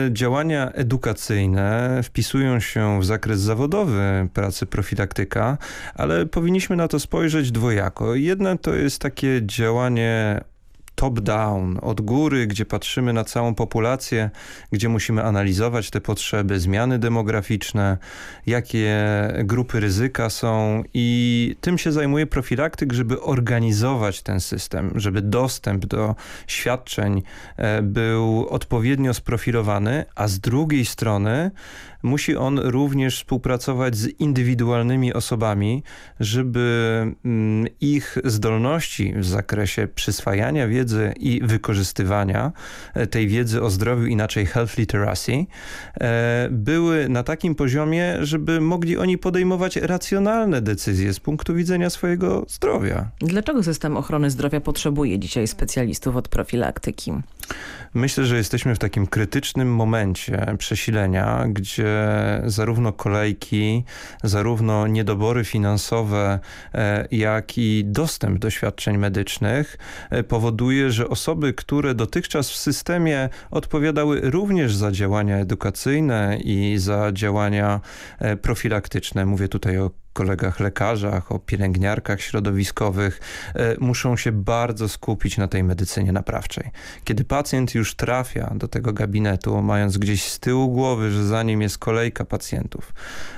y, działania edukacyjne wpisują się w zakres zawodowy pracy profilaktyka, ale powinniśmy na to spojrzeć dwojako. Jedno to jest takie działanie top-down, od góry, gdzie patrzymy na całą populację, gdzie musimy analizować te potrzeby, zmiany demograficzne, jakie grupy ryzyka są i tym się zajmuje profilaktyk, żeby organizować ten system, żeby dostęp do świadczeń e, był odpowiednio sprofilowany, a z drugiej strony musi on również współpracować z indywidualnymi osobami, żeby mm, ich zdolności w zakresie przyswajania wiedzy i wykorzystywania e, tej wiedzy o zdrowiu, inaczej health literacy, e, były na takim poziomie, żeby mogli oni podejmować racjonalne decyzje z punktu widzenia swojego zdrowia. Dlaczego system ochrony zdrowia potrzebuje dzisiaj specjalistów od profilaktyki? Myślę, że jesteśmy w takim krytycznym momencie przesilenia, gdzie zarówno kolejki, zarówno niedobory finansowe, e, jak i dostęp do świadczeń medycznych e, powoduje, że osoby, które dotychczas w systemie odpowiadały również za działania edukacyjne i za działania e, profilaktyczne, mówię tutaj o kolegach lekarzach, o pielęgniarkach środowiskowych, e, muszą się bardzo skupić na tej medycynie naprawczej. Kiedy pacjent już trafia do tego gabinetu, mając gdzieś z tyłu głowy, że za nim jest kolejka pacjentów,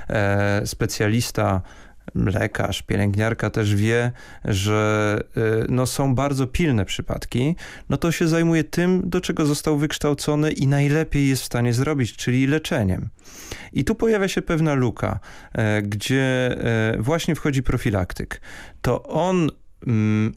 e, specjalista lekarz, pielęgniarka też wie, że y, no, są bardzo pilne przypadki, no to się zajmuje tym, do czego został wykształcony i najlepiej jest w stanie zrobić, czyli leczeniem. I tu pojawia się pewna luka, e, gdzie e, właśnie wchodzi profilaktyk. To on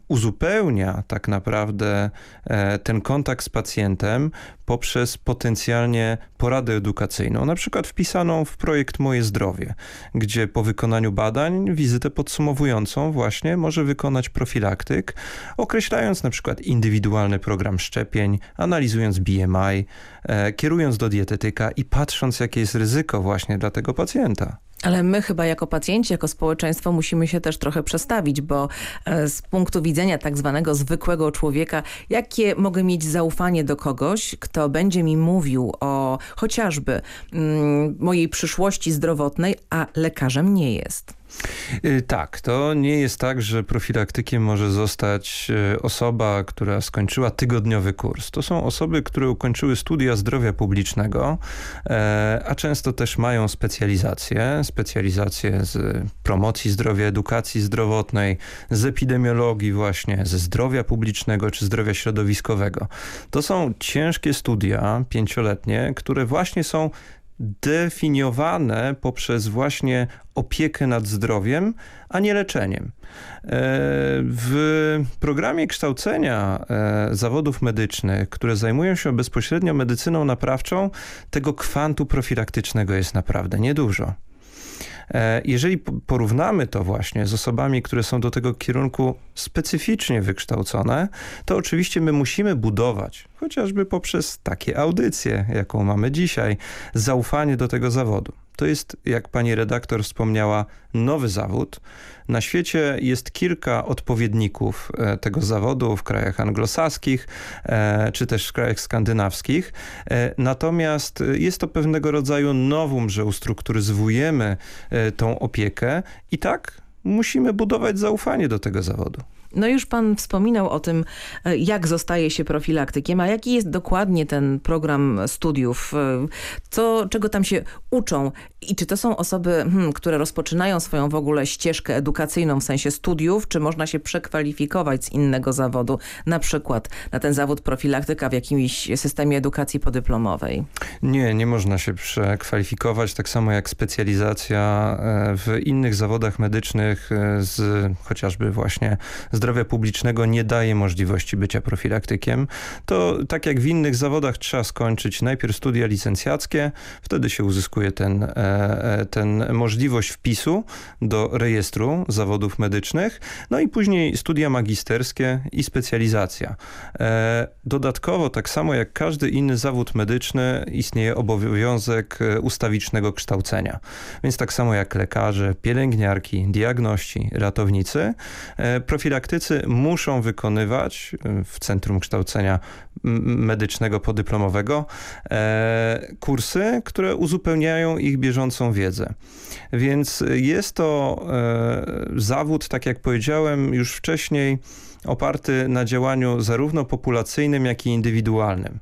uzupełnia tak naprawdę e, ten kontakt z pacjentem poprzez potencjalnie poradę edukacyjną, na przykład wpisaną w projekt Moje Zdrowie, gdzie po wykonaniu badań wizytę podsumowującą właśnie może wykonać profilaktyk, określając na przykład indywidualny program szczepień, analizując BMI, e, kierując do dietetyka i patrząc jakie jest ryzyko właśnie dla tego pacjenta. Ale my chyba jako pacjenci, jako społeczeństwo musimy się też trochę przestawić, bo e, z punktu widzenia tak zwanego zwykłego człowieka, jakie mogę mieć zaufanie do kogoś, kto będzie mi mówił o chociażby mm, mojej przyszłości zdrowotnej, a lekarzem nie jest. Y, tak, to nie jest tak, że profilaktykiem może zostać y, osoba, która skończyła tygodniowy kurs. To są osoby, które ukończyły studia zdrowia publicznego, e, a często też mają specjalizacje, specjalizacje z promocji zdrowia, edukacji zdrowotnej, z epidemiologii właśnie, ze zdrowia publicznego czy zdrowia środowiskowego. To są ciężkie studia, pięcioletnie, które właśnie są definiowane poprzez właśnie opiekę nad zdrowiem, a nie leczeniem. E, w programie kształcenia e, zawodów medycznych, które zajmują się bezpośrednio medycyną naprawczą, tego kwantu profilaktycznego jest naprawdę niedużo. E, jeżeli porównamy to właśnie z osobami, które są do tego kierunku specyficznie wykształcone, to oczywiście my musimy budować, chociażby poprzez takie audycje, jaką mamy dzisiaj, zaufanie do tego zawodu. To jest, jak pani redaktor wspomniała, nowy zawód. Na świecie jest kilka odpowiedników e, tego zawodu w krajach anglosaskich, e, czy też w krajach skandynawskich. E, natomiast jest to pewnego rodzaju nowum, że ustrukturyzujemy tą opiekę i tak musimy budować zaufanie do tego zawodu. No już pan wspominał o tym, e, jak zostaje się profilaktykiem, a jaki jest dokładnie ten program studiów? E, co, czego tam się uczą? I czy to są osoby, hmm, które rozpoczynają swoją w ogóle ścieżkę edukacyjną w sensie studiów, czy można się przekwalifikować z innego zawodu, na przykład na ten zawód profilaktyka w jakimś systemie edukacji podyplomowej? Nie, nie można się przekwalifikować, tak samo jak specjalizacja e, w innych zawodach medycznych z chociażby właśnie z zdrowia publicznego nie daje możliwości bycia profilaktykiem, to tak jak w innych zawodach trzeba skończyć najpierw studia licencjackie, wtedy się uzyskuje ten, e, e, ten możliwość wpisu do rejestru zawodów medycznych, no i później studia magisterskie i specjalizacja. E, dodatkowo, tak samo jak każdy inny zawód medyczny, istnieje obowiązek ustawicznego kształcenia. Więc tak samo jak lekarze, pielęgniarki, diagności, ratownicy, profilaktycy praktycy muszą wykonywać y, w Centrum Kształcenia Medycznego Podyplomowego e, kursy, które uzupełniają ich bieżącą wiedzę. Więc jest to e, zawód, tak jak powiedziałem już wcześniej, oparty na działaniu zarówno populacyjnym, jak i indywidualnym.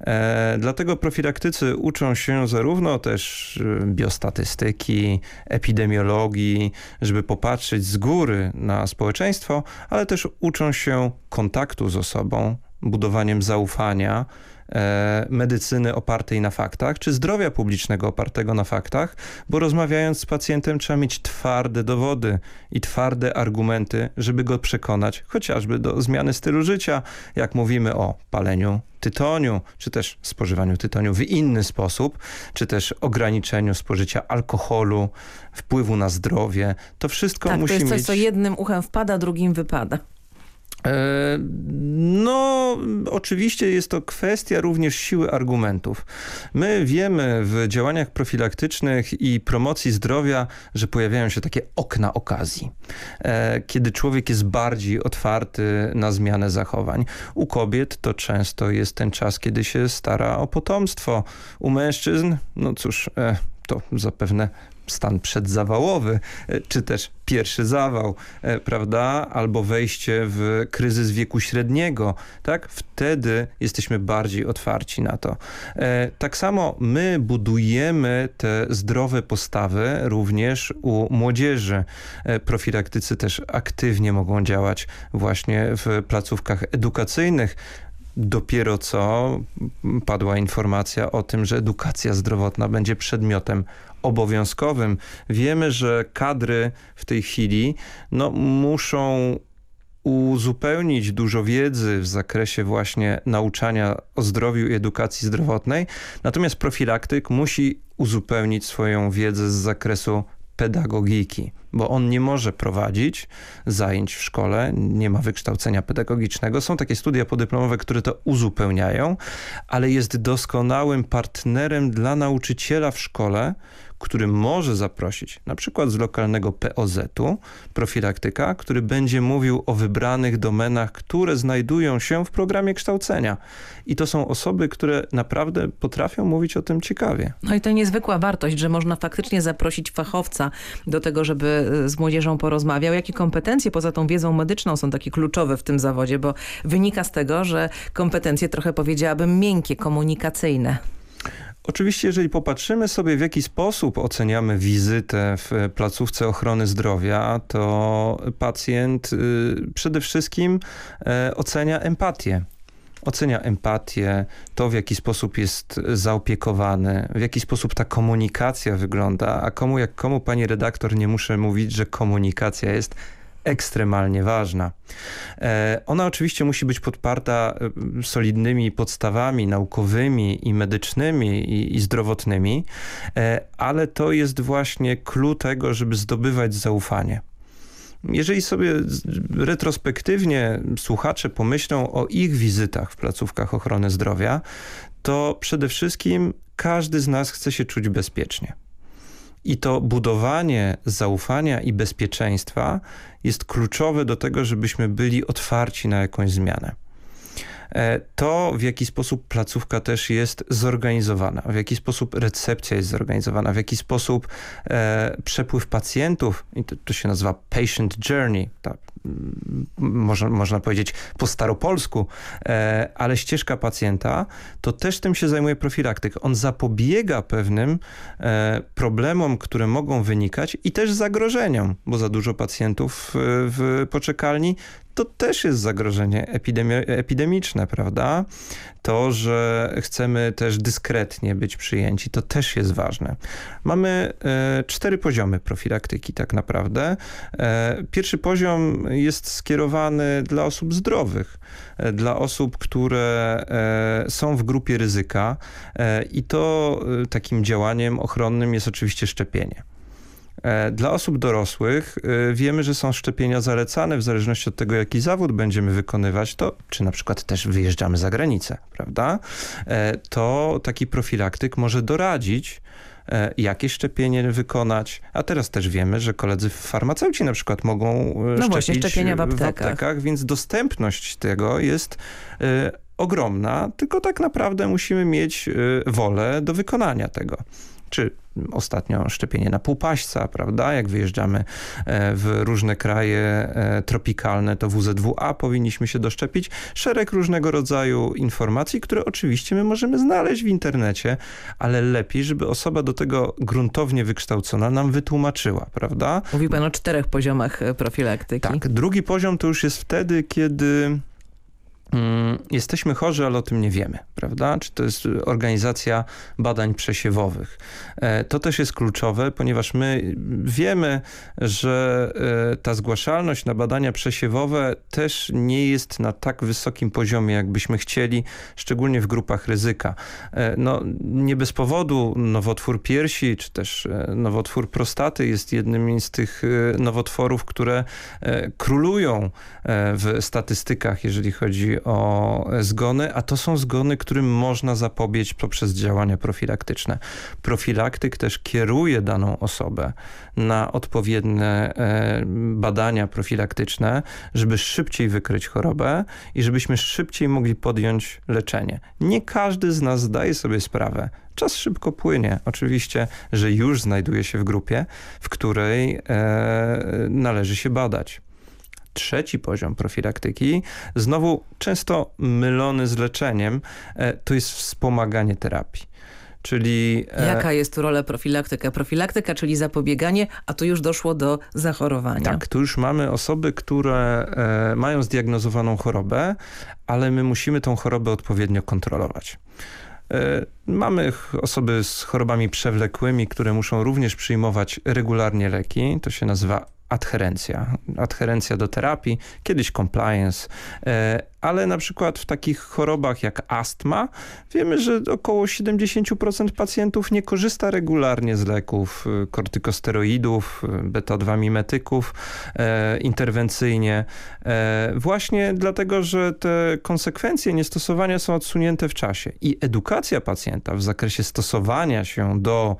E, dlatego profilaktycy uczą się zarówno też e, biostatystyki, epidemiologii, żeby popatrzeć z góry na społeczeństwo, ale też uczą się kontaktu z osobą, budowaniem zaufania, medycyny opartej na faktach, czy zdrowia publicznego opartego na faktach, bo rozmawiając z pacjentem trzeba mieć twarde dowody i twarde argumenty, żeby go przekonać chociażby do zmiany stylu życia, jak mówimy o paleniu tytoniu, czy też spożywaniu tytoniu w inny sposób, czy też ograniczeniu spożycia alkoholu, wpływu na zdrowie. To wszystko tak, musi to jest coś, mieć... co jednym uchem wpada, drugim wypada. E, no, oczywiście jest to kwestia również siły argumentów. My wiemy w działaniach profilaktycznych i promocji zdrowia, że pojawiają się takie okna okazji, e, kiedy człowiek jest bardziej otwarty na zmianę zachowań. U kobiet to często jest ten czas, kiedy się stara o potomstwo. U mężczyzn, no cóż, e, to zapewne stan przedzawałowy, e, czy też pierwszy zawał, e, prawda? Albo wejście w kryzys wieku średniego, tak? Wtedy jesteśmy bardziej otwarci na to. E, tak samo my budujemy te zdrowe postawy również u młodzieży. Profilaktycy też aktywnie mogą działać właśnie w placówkach edukacyjnych, dopiero co padła informacja o tym, że edukacja zdrowotna będzie przedmiotem obowiązkowym. Wiemy, że kadry w tej chwili no, muszą uzupełnić dużo wiedzy w zakresie właśnie nauczania o zdrowiu i edukacji zdrowotnej, natomiast profilaktyk musi uzupełnić swoją wiedzę z zakresu pedagogiki, bo on nie może prowadzić zajęć w szkole, nie ma wykształcenia pedagogicznego. Są takie studia podyplomowe, które to uzupełniają, ale jest doskonałym partnerem dla nauczyciela w szkole, który może zaprosić na przykład z lokalnego POZ-u profilaktyka, który będzie mówił o wybranych domenach, które znajdują się w programie kształcenia. I to są osoby, które naprawdę potrafią mówić o tym ciekawie. No i to niezwykła wartość, że można faktycznie zaprosić fachowca do tego, żeby e, z młodzieżą porozmawiał. Jakie kompetencje poza tą wiedzą medyczną są takie kluczowe w tym zawodzie, bo wynika z tego, że kompetencje trochę powiedziałabym miękkie, komunikacyjne. Oczywiście, jeżeli popatrzymy sobie, w jaki sposób oceniamy wizytę w placówce ochrony zdrowia, to pacjent y, przede wszystkim e, ocenia empatię. Ocenia empatię, to w jaki sposób jest zaopiekowany, w jaki sposób ta komunikacja wygląda, a komu jak komu, pani redaktor, nie muszę mówić, że komunikacja jest ekstremalnie ważna. E, ona oczywiście musi być podparta e, solidnymi podstawami naukowymi i medycznymi i, i zdrowotnymi, e, ale to jest właśnie clue tego, żeby zdobywać zaufanie. Jeżeli sobie retrospektywnie słuchacze pomyślą o ich wizytach w placówkach ochrony zdrowia, to przede wszystkim każdy z nas chce się czuć bezpiecznie. I to budowanie zaufania i bezpieczeństwa jest kluczowe do tego, żebyśmy byli otwarci na jakąś zmianę. E, to, w jaki sposób placówka też jest zorganizowana, w jaki sposób recepcja jest zorganizowana, w jaki sposób e, przepływ pacjentów, i to, to, się nazywa patient journey, ta, można, można powiedzieć po staropolsku, e, ale ścieżka pacjenta, to też tym się zajmuje profilaktyk. On zapobiega pewnym e, problemom, które mogą wynikać i też zagrożeniom, bo za dużo pacjentów w, w poczekalni to też jest zagrożenie epidemi epidemiczne, prawda? To, że chcemy też dyskretnie być przyjęci, to też jest ważne. Mamy e, cztery poziomy profilaktyki tak naprawdę. E, pierwszy poziom jest skierowany dla osób zdrowych, e, dla osób, które e, są w grupie ryzyka e, i to e, takim działaniem ochronnym jest oczywiście szczepienie. E, dla osób dorosłych e, wiemy, że są szczepienia zalecane w zależności od tego, jaki zawód będziemy wykonywać, to czy na przykład też wyjeżdżamy za granicę, prawda? E, to taki profilaktyk może doradzić, jakie szczepienie wykonać. A teraz też wiemy, że koledzy farmaceuci na przykład mogą no właśnie, szczepienia w aptekach. w aptekach, więc dostępność tego jest ogromna, tylko tak naprawdę musimy mieć wolę do wykonania tego czy ostatnio szczepienie na półpaśca, prawda? Jak wyjeżdżamy e, w różne kraje e, tropikalne, to WZWA powinniśmy się doszczepić. Szereg różnego rodzaju informacji, które oczywiście my możemy znaleźć w internecie, ale lepiej, żeby osoba do tego gruntownie wykształcona nam wytłumaczyła, prawda? Mówi pan o czterech poziomach e, profilaktyki. Tak. Drugi poziom to już jest wtedy, kiedy jesteśmy chorzy, ale o tym nie wiemy, prawda? Czy to jest organizacja badań przesiewowych. E, to też jest kluczowe, ponieważ my wiemy, że e, ta zgłaszalność na badania przesiewowe też nie jest na tak wysokim poziomie, jakbyśmy chcieli, szczególnie w grupach ryzyka. E, no, nie bez powodu nowotwór piersi, czy też nowotwór prostaty jest jednym z tych nowotworów, które królują w statystykach, jeżeli chodzi o zgony, a to są zgony, którym można zapobiec poprzez działania profilaktyczne. Profilaktyk też kieruje daną osobę na odpowiednie e, badania profilaktyczne, żeby szybciej wykryć chorobę i żebyśmy szybciej mogli podjąć leczenie. Nie każdy z nas zdaje sobie sprawę, Czas szybko płynie. Oczywiście, że już znajduje się w grupie, w której e, należy się badać trzeci poziom profilaktyki, znowu często mylony z leczeniem, e, to jest wspomaganie terapii. Czyli, e, Jaka jest tu rola profilaktyka? Profilaktyka, czyli zapobieganie, a tu już doszło do zachorowania. Tak, tu już mamy osoby, które e, mają zdiagnozowaną chorobę, ale my musimy tą chorobę odpowiednio kontrolować. Mamy osoby z chorobami przewlekłymi, które muszą również przyjmować regularnie leki. To się nazywa adherencja. Adherencja do terapii, kiedyś compliance, e, ale na przykład w takich chorobach jak astma wiemy, że około 70% pacjentów nie korzysta regularnie z leków, e, kortykosteroidów, e, beta-2 mimetyków interwencyjnie. Właśnie dlatego, że te konsekwencje niestosowania są odsunięte w czasie i edukacja pacjenta w zakresie stosowania się do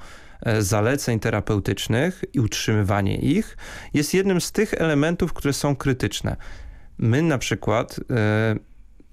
zaleceń terapeutycznych i utrzymywanie ich jest jednym z tych elementów, które są krytyczne. My na przykład e,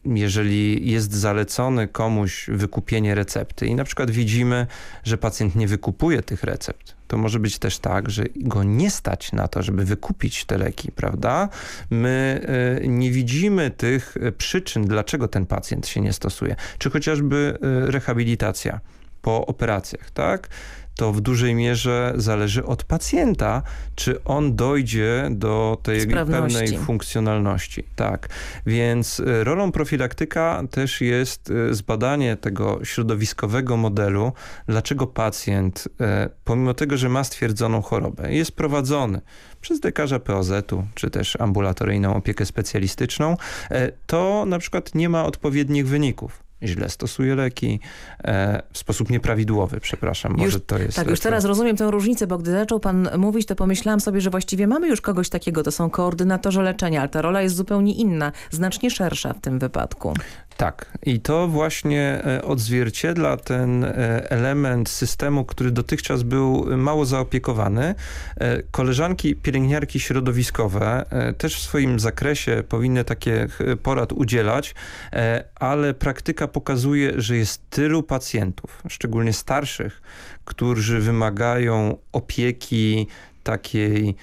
jeżeli jest zalecone komuś wykupienie recepty i na przykład widzimy, że pacjent nie wykupuje tych recept, to może być też tak, że go nie stać na to, żeby wykupić te leki, prawda? My e, nie widzimy tych przyczyn, dlaczego ten pacjent się nie stosuje. Czy chociażby rehabilitacja po operacjach, tak? to w dużej mierze zależy od pacjenta, czy on dojdzie do tej pewnej funkcjonalności. Tak, więc e, rolą profilaktyka też jest e, zbadanie tego środowiskowego modelu, dlaczego pacjent, e, pomimo tego, że ma stwierdzoną chorobę, jest prowadzony przez lekarza POZ-u, czy też ambulatoryjną opiekę specjalistyczną, to na przykład nie ma odpowiednich wyników źle stosuje leki, e, w sposób nieprawidłowy, przepraszam, może już, to jest... Tak, już teraz rozumiem tę różnicę, bo gdy zaczął pan mówić, to pomyślałam sobie, że właściwie mamy już kogoś takiego, to są koordynatorzy leczenia, ale ta rola jest zupełnie inna, znacznie szersza w tym wypadku. Tak i to właśnie e, odzwierciedla ten e, element systemu, który dotychczas był mało zaopiekowany. E, koleżanki pielęgniarki środowiskowe też w swoim zakresie powinny takie porad udzielać, ale praktyka pokazuje, że jest tylu pacjentów, szczególnie starszych, którzy wymagają opieki takiej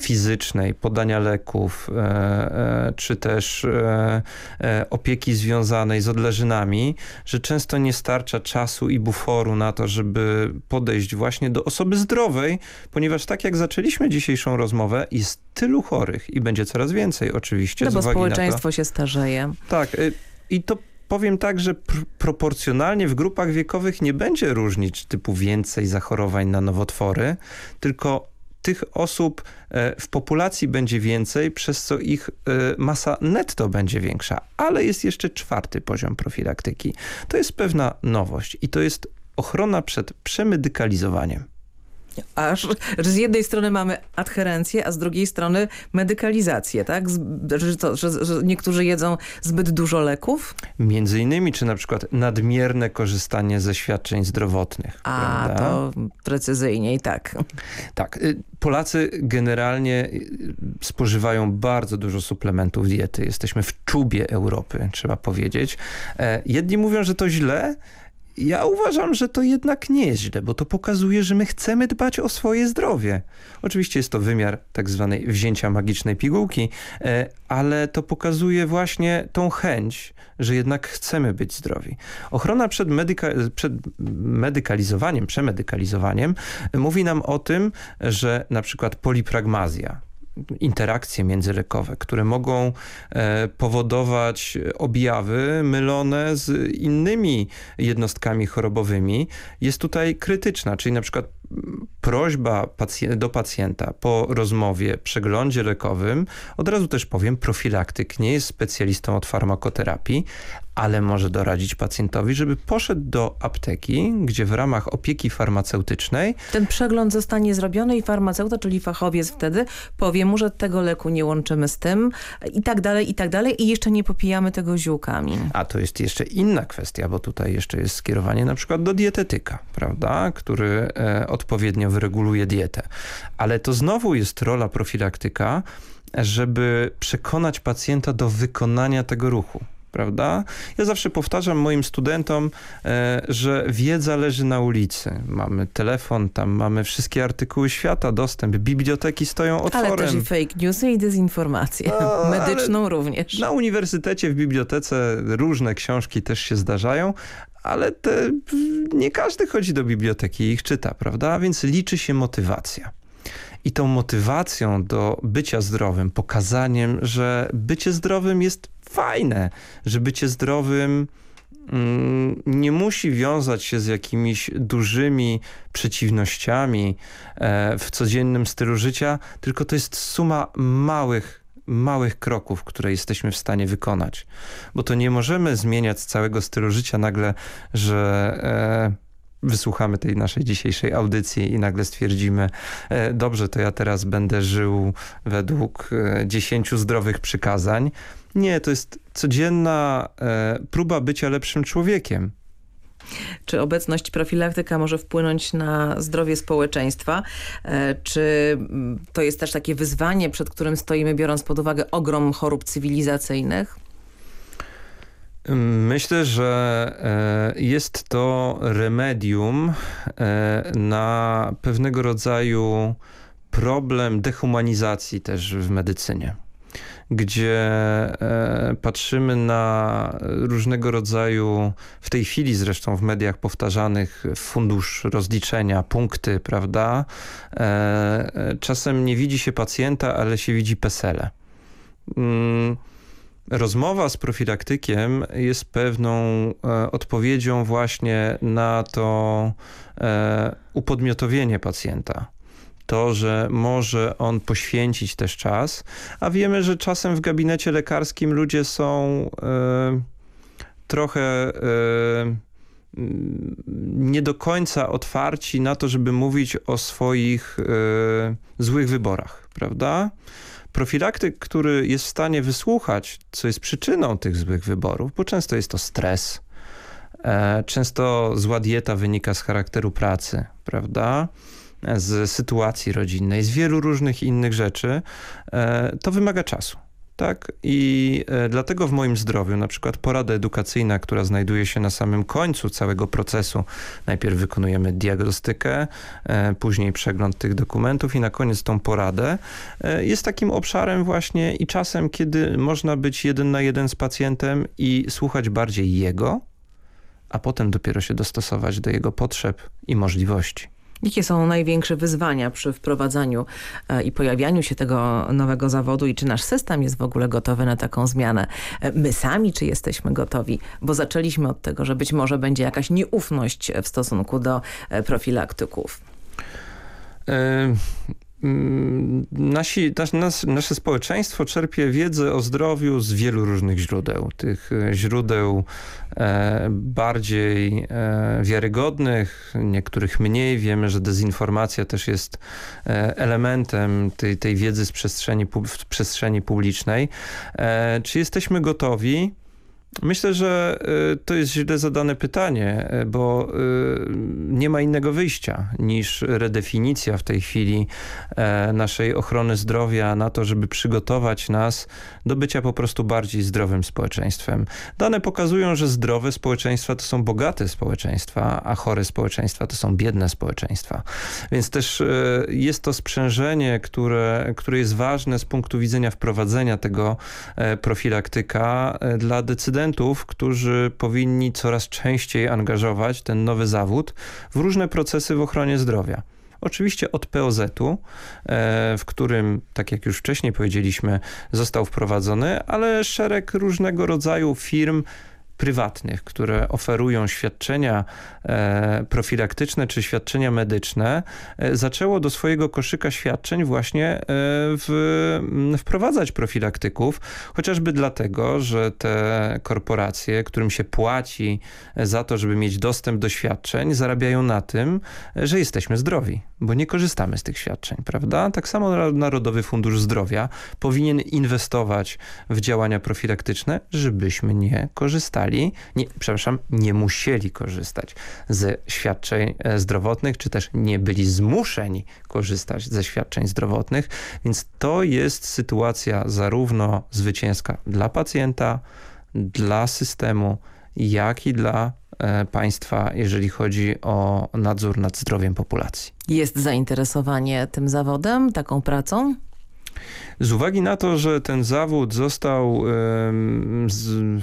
fizycznej, podania leków, e, e, czy też e, opieki związanej z odleżynami, że często nie starcza czasu i buforu na to, żeby podejść właśnie do osoby zdrowej, ponieważ tak jak zaczęliśmy dzisiejszą rozmowę, jest tylu chorych i będzie coraz więcej oczywiście. No bo społeczeństwo się starzeje. Tak. Y, I to powiem tak, że pr proporcjonalnie w grupach wiekowych nie będzie różnic typu więcej zachorowań na nowotwory, tylko tych osób e, w populacji będzie więcej, przez co ich e, masa netto będzie większa. Ale jest jeszcze czwarty poziom profilaktyki. To jest pewna nowość i to jest ochrona przed przemedykalizowaniem. Aż, że z jednej strony mamy adherencję, a z drugiej strony medykalizację, tak? Że, to, że, że niektórzy jedzą zbyt dużo leków? Między innymi, czy na przykład nadmierne korzystanie ze świadczeń zdrowotnych. A, prawda? to precyzyjniej, tak. Tak. Y, Polacy generalnie y, spożywają bardzo dużo suplementów diety. Jesteśmy w czubie Europy, trzeba powiedzieć. E, jedni mówią, że to źle, ja uważam, że to jednak nie jest źle, bo to pokazuje, że my chcemy dbać o swoje zdrowie. Oczywiście jest to wymiar tak zwanej wzięcia magicznej pigułki, e, ale to pokazuje właśnie tą chęć, że jednak chcemy być zdrowi. Ochrona przed, medyka przed medykalizowaniem, przemedykalizowaniem mówi nam o tym, że na przykład polipragmazja, interakcje międzylekowe, które mogą e, powodować objawy mylone z innymi jednostkami chorobowymi, jest tutaj krytyczna, czyli na przykład prośba do pacjenta po rozmowie, przeglądzie lekowym, od razu też powiem, profilaktyk nie jest specjalistą od farmakoterapii, ale może doradzić pacjentowi, żeby poszedł do apteki, gdzie w ramach opieki farmaceutycznej... Ten przegląd zostanie zrobiony i farmaceuta, czyli fachowiec wtedy powie mu, że tego leku nie łączymy z tym i tak dalej, i tak dalej i jeszcze nie popijamy tego ziółkami. A to jest jeszcze inna kwestia, bo tutaj jeszcze jest skierowanie na przykład do dietetyka, prawda, który e, odpowiednio wyreguluje dietę. Ale to znowu jest rola profilaktyka, żeby przekonać pacjenta do wykonania tego ruchu prawda? Ja zawsze powtarzam moim studentom, e, że wiedza leży na ulicy. Mamy telefon, tam mamy wszystkie artykuły świata, dostęp, biblioteki stoją otworem. Ale też i fake newsy i dezinformację, no, medyczną również. Na uniwersytecie, w bibliotece różne książki też się zdarzają, ale te, nie każdy chodzi do biblioteki i ich czyta, prawda? Więc liczy się motywacja. I tą motywacją do bycia zdrowym, pokazaniem, że bycie zdrowym jest fajne, że bycie zdrowym mm, nie musi wiązać się z jakimiś dużymi przeciwnościami e, w codziennym stylu życia, tylko to jest suma małych małych kroków, które jesteśmy w stanie wykonać. Bo to nie możemy zmieniać całego stylu życia nagle, że e, wysłuchamy tej naszej dzisiejszej audycji i nagle stwierdzimy, e, dobrze, to ja teraz będę żył według dziesięciu zdrowych przykazań. Nie, to jest codzienna e, próba bycia lepszym człowiekiem. Czy obecność profilaktyka może wpłynąć na zdrowie społeczeństwa? E, czy mm, to jest też takie wyzwanie, przed którym stoimy, biorąc pod uwagę ogrom chorób cywilizacyjnych? Myślę, że e, jest to remedium e, na pewnego rodzaju problem dehumanizacji też w medycynie gdzie e, patrzymy na różnego rodzaju, w tej chwili zresztą w mediach powtarzanych fundusz rozliczenia, punkty, prawda? Czasem nie widzi się pacjenta, ale się widzi pesele. Mm, rozmowa z profilaktykiem jest pewną e, odpowiedzią właśnie na to e, upodmiotowienie pacjenta. To, że może on poświęcić też czas, a wiemy, że czasem w gabinecie lekarskim ludzie są e, trochę e, nie do końca otwarci na to, żeby mówić o swoich e, złych wyborach, prawda? Profilaktyk, który jest w stanie wysłuchać, co jest przyczyną tych złych wyborów, bo często jest to stres, często zła dieta wynika z charakteru pracy, prawda? Z sytuacji rodzinnej, z wielu różnych innych rzeczy, e, to wymaga czasu tak? I e, dlatego w moim zdrowiu na przykład porada edukacyjna, która znajduje się na samym końcu całego procesu, najpierw wykonujemy diagnostykę, e, później przegląd tych dokumentów i na koniec tą poradę, jest takim obszarem właśnie i czasem, kiedy można być jeden na jeden z pacjentem i słuchać bardziej jego, a potem dopiero się dostosować do jego potrzeb i możliwości. Jakie są największe wyzwania przy wprowadzaniu e, i pojawianiu się tego nowego zawodu i czy nasz system jest w ogóle gotowy na taką zmianę? E, my sami czy jesteśmy gotowi? Bo zaczęliśmy od tego, że być może będzie jakaś nieufność w stosunku do e, profilaktyków. Mm, nasi, nas, nasze społeczeństwo czerpie wiedzę o zdrowiu z wielu różnych źródeł. Tych e, źródeł e, bardziej e, wiarygodnych, niektórych mniej. Wiemy, że dezinformacja też jest e, elementem tej, tej wiedzy z przestrzeni, w przestrzeni publicznej. E, czy jesteśmy gotowi? Myślę, że y, to jest źle zadane pytanie, y, bo y, nie ma innego wyjścia niż redefinicja w tej chwili e, naszej ochrony zdrowia na to, żeby przygotować nas do bycia po prostu bardziej zdrowym społeczeństwem. Dane pokazują, że zdrowe społeczeństwa to są bogate społeczeństwa, a chore społeczeństwa to są biedne społeczeństwa. Więc też jest to sprzężenie, które, które jest ważne z punktu widzenia wprowadzenia tego e, profilaktyka e, dla decydentów studentów, którzy powinni coraz częściej angażować ten nowy zawód w różne procesy w ochronie zdrowia. Oczywiście od POZ-u, e, w którym, tak jak już wcześniej powiedzieliśmy, został wprowadzony, ale szereg różnego rodzaju firm prywatnych, które oferują świadczenia e, profilaktyczne czy świadczenia medyczne, e, zaczęło do swojego koszyka świadczeń właśnie e, w, wprowadzać profilaktyków, chociażby dlatego, że te korporacje, którym się płaci za to, żeby mieć dostęp do świadczeń, zarabiają na tym, że jesteśmy zdrowi, bo nie korzystamy z tych świadczeń, prawda? Tak samo Narodowy Fundusz Zdrowia powinien inwestować w działania profilaktyczne, żebyśmy nie korzystali nie, przepraszam, nie musieli korzystać ze świadczeń e, zdrowotnych, czy też nie byli zmuszeni korzystać ze świadczeń zdrowotnych, więc to jest sytuacja zarówno zwycięska dla pacjenta, dla systemu, jak i dla e, państwa, jeżeli chodzi o nadzór nad zdrowiem populacji. Jest zainteresowanie tym zawodem, taką pracą? Z uwagi na to, że ten zawód został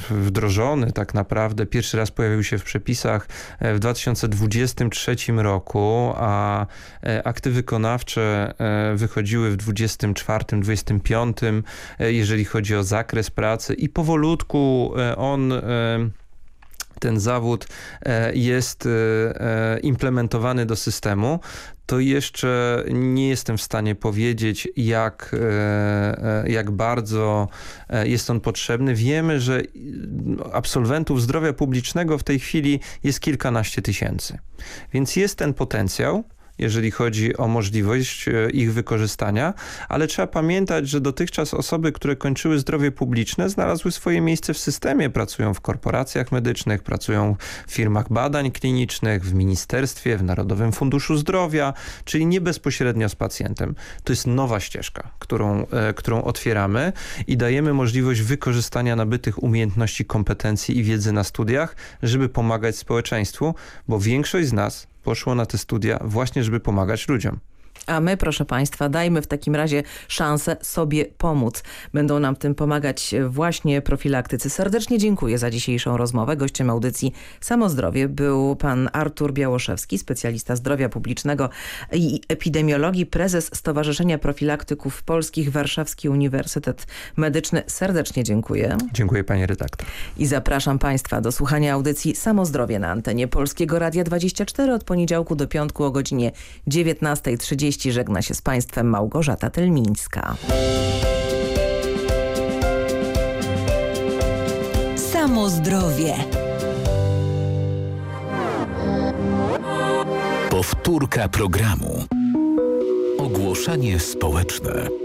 wdrożony tak naprawdę, pierwszy raz pojawił się w przepisach e, w 2023 roku, a e, akty wykonawcze e, wychodziły w 2024-2025, jeżeli chodzi o zakres pracy i powolutku on ten zawód e, jest e, implementowany do systemu, to jeszcze nie jestem w stanie powiedzieć, jak, jak bardzo jest on potrzebny. Wiemy, że absolwentów zdrowia publicznego w tej chwili jest kilkanaście tysięcy. Więc jest ten potencjał jeżeli chodzi o możliwość e, ich wykorzystania, ale trzeba pamiętać, że dotychczas osoby, które kończyły zdrowie publiczne znalazły swoje miejsce w systemie, pracują w korporacjach medycznych, pracują w firmach badań klinicznych, w ministerstwie, w Narodowym Funduszu Zdrowia, czyli nie bezpośrednio z pacjentem. To jest nowa ścieżka, którą, e, którą otwieramy i dajemy możliwość wykorzystania nabytych umiejętności, kompetencji i wiedzy na studiach, żeby pomagać społeczeństwu, bo większość z nas poszło na te studia właśnie, żeby pomagać ludziom. A my, proszę Państwa, dajmy w takim razie szansę sobie pomóc. Będą nam w tym pomagać właśnie profilaktycy. Serdecznie dziękuję za dzisiejszą rozmowę. Gościem audycji Samozdrowie był pan Artur Białoszewski, specjalista zdrowia publicznego i epidemiologii, prezes Stowarzyszenia Profilaktyków Polskich, Warszawski Uniwersytet Medyczny. Serdecznie dziękuję. Dziękuję Pani redaktor. I zapraszam Państwa do słuchania audycji Samozdrowie na antenie Polskiego Radia 24 od poniedziałku do piątku o godzinie 19.30 żegna się z Państwem Małgorzata Telmińska. Samo zdrowie. Powtórka programu. Ogłoszenie społeczne.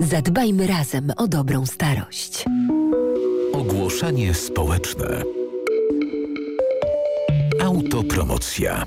Zadbajmy razem o dobrą starość. Ogłoszenie społeczne. Autopromocja.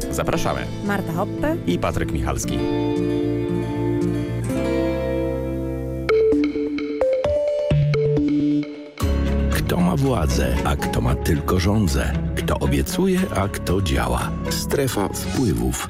Zapraszamy. Marta Hoppe i Patryk Michalski. Kto ma władzę, a kto ma tylko rządzę? Kto obiecuje, a kto działa? Strefa wpływów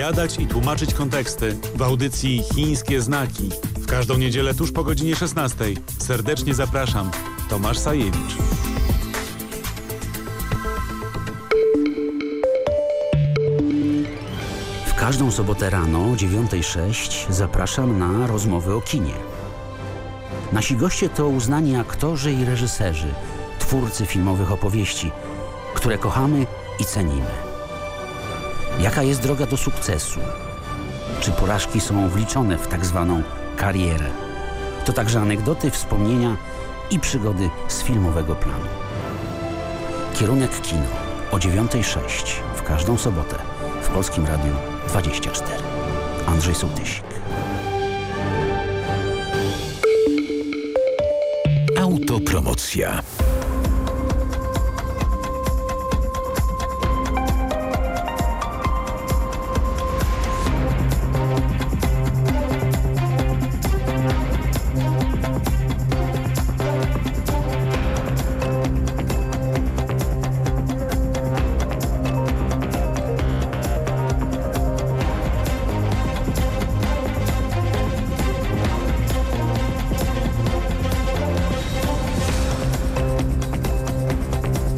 opowiadać i tłumaczyć konteksty w audycji Chińskie Znaki. W każdą niedzielę tuż po godzinie 16. Serdecznie zapraszam. Tomasz Sajewicz. W każdą sobotę rano o 9.06 zapraszam na rozmowy o kinie. Nasi goście to uznani aktorzy i reżyserzy – twórcy filmowych opowieści, które kochamy i cenimy. Jaka jest droga do sukcesu? Czy porażki są wliczone w tak zwaną karierę? To także anegdoty, wspomnienia i przygody z filmowego planu. Kierunek kino o 9.06 w każdą sobotę w Polskim Radiu 24. Andrzej Sołtysik. Autopromocja.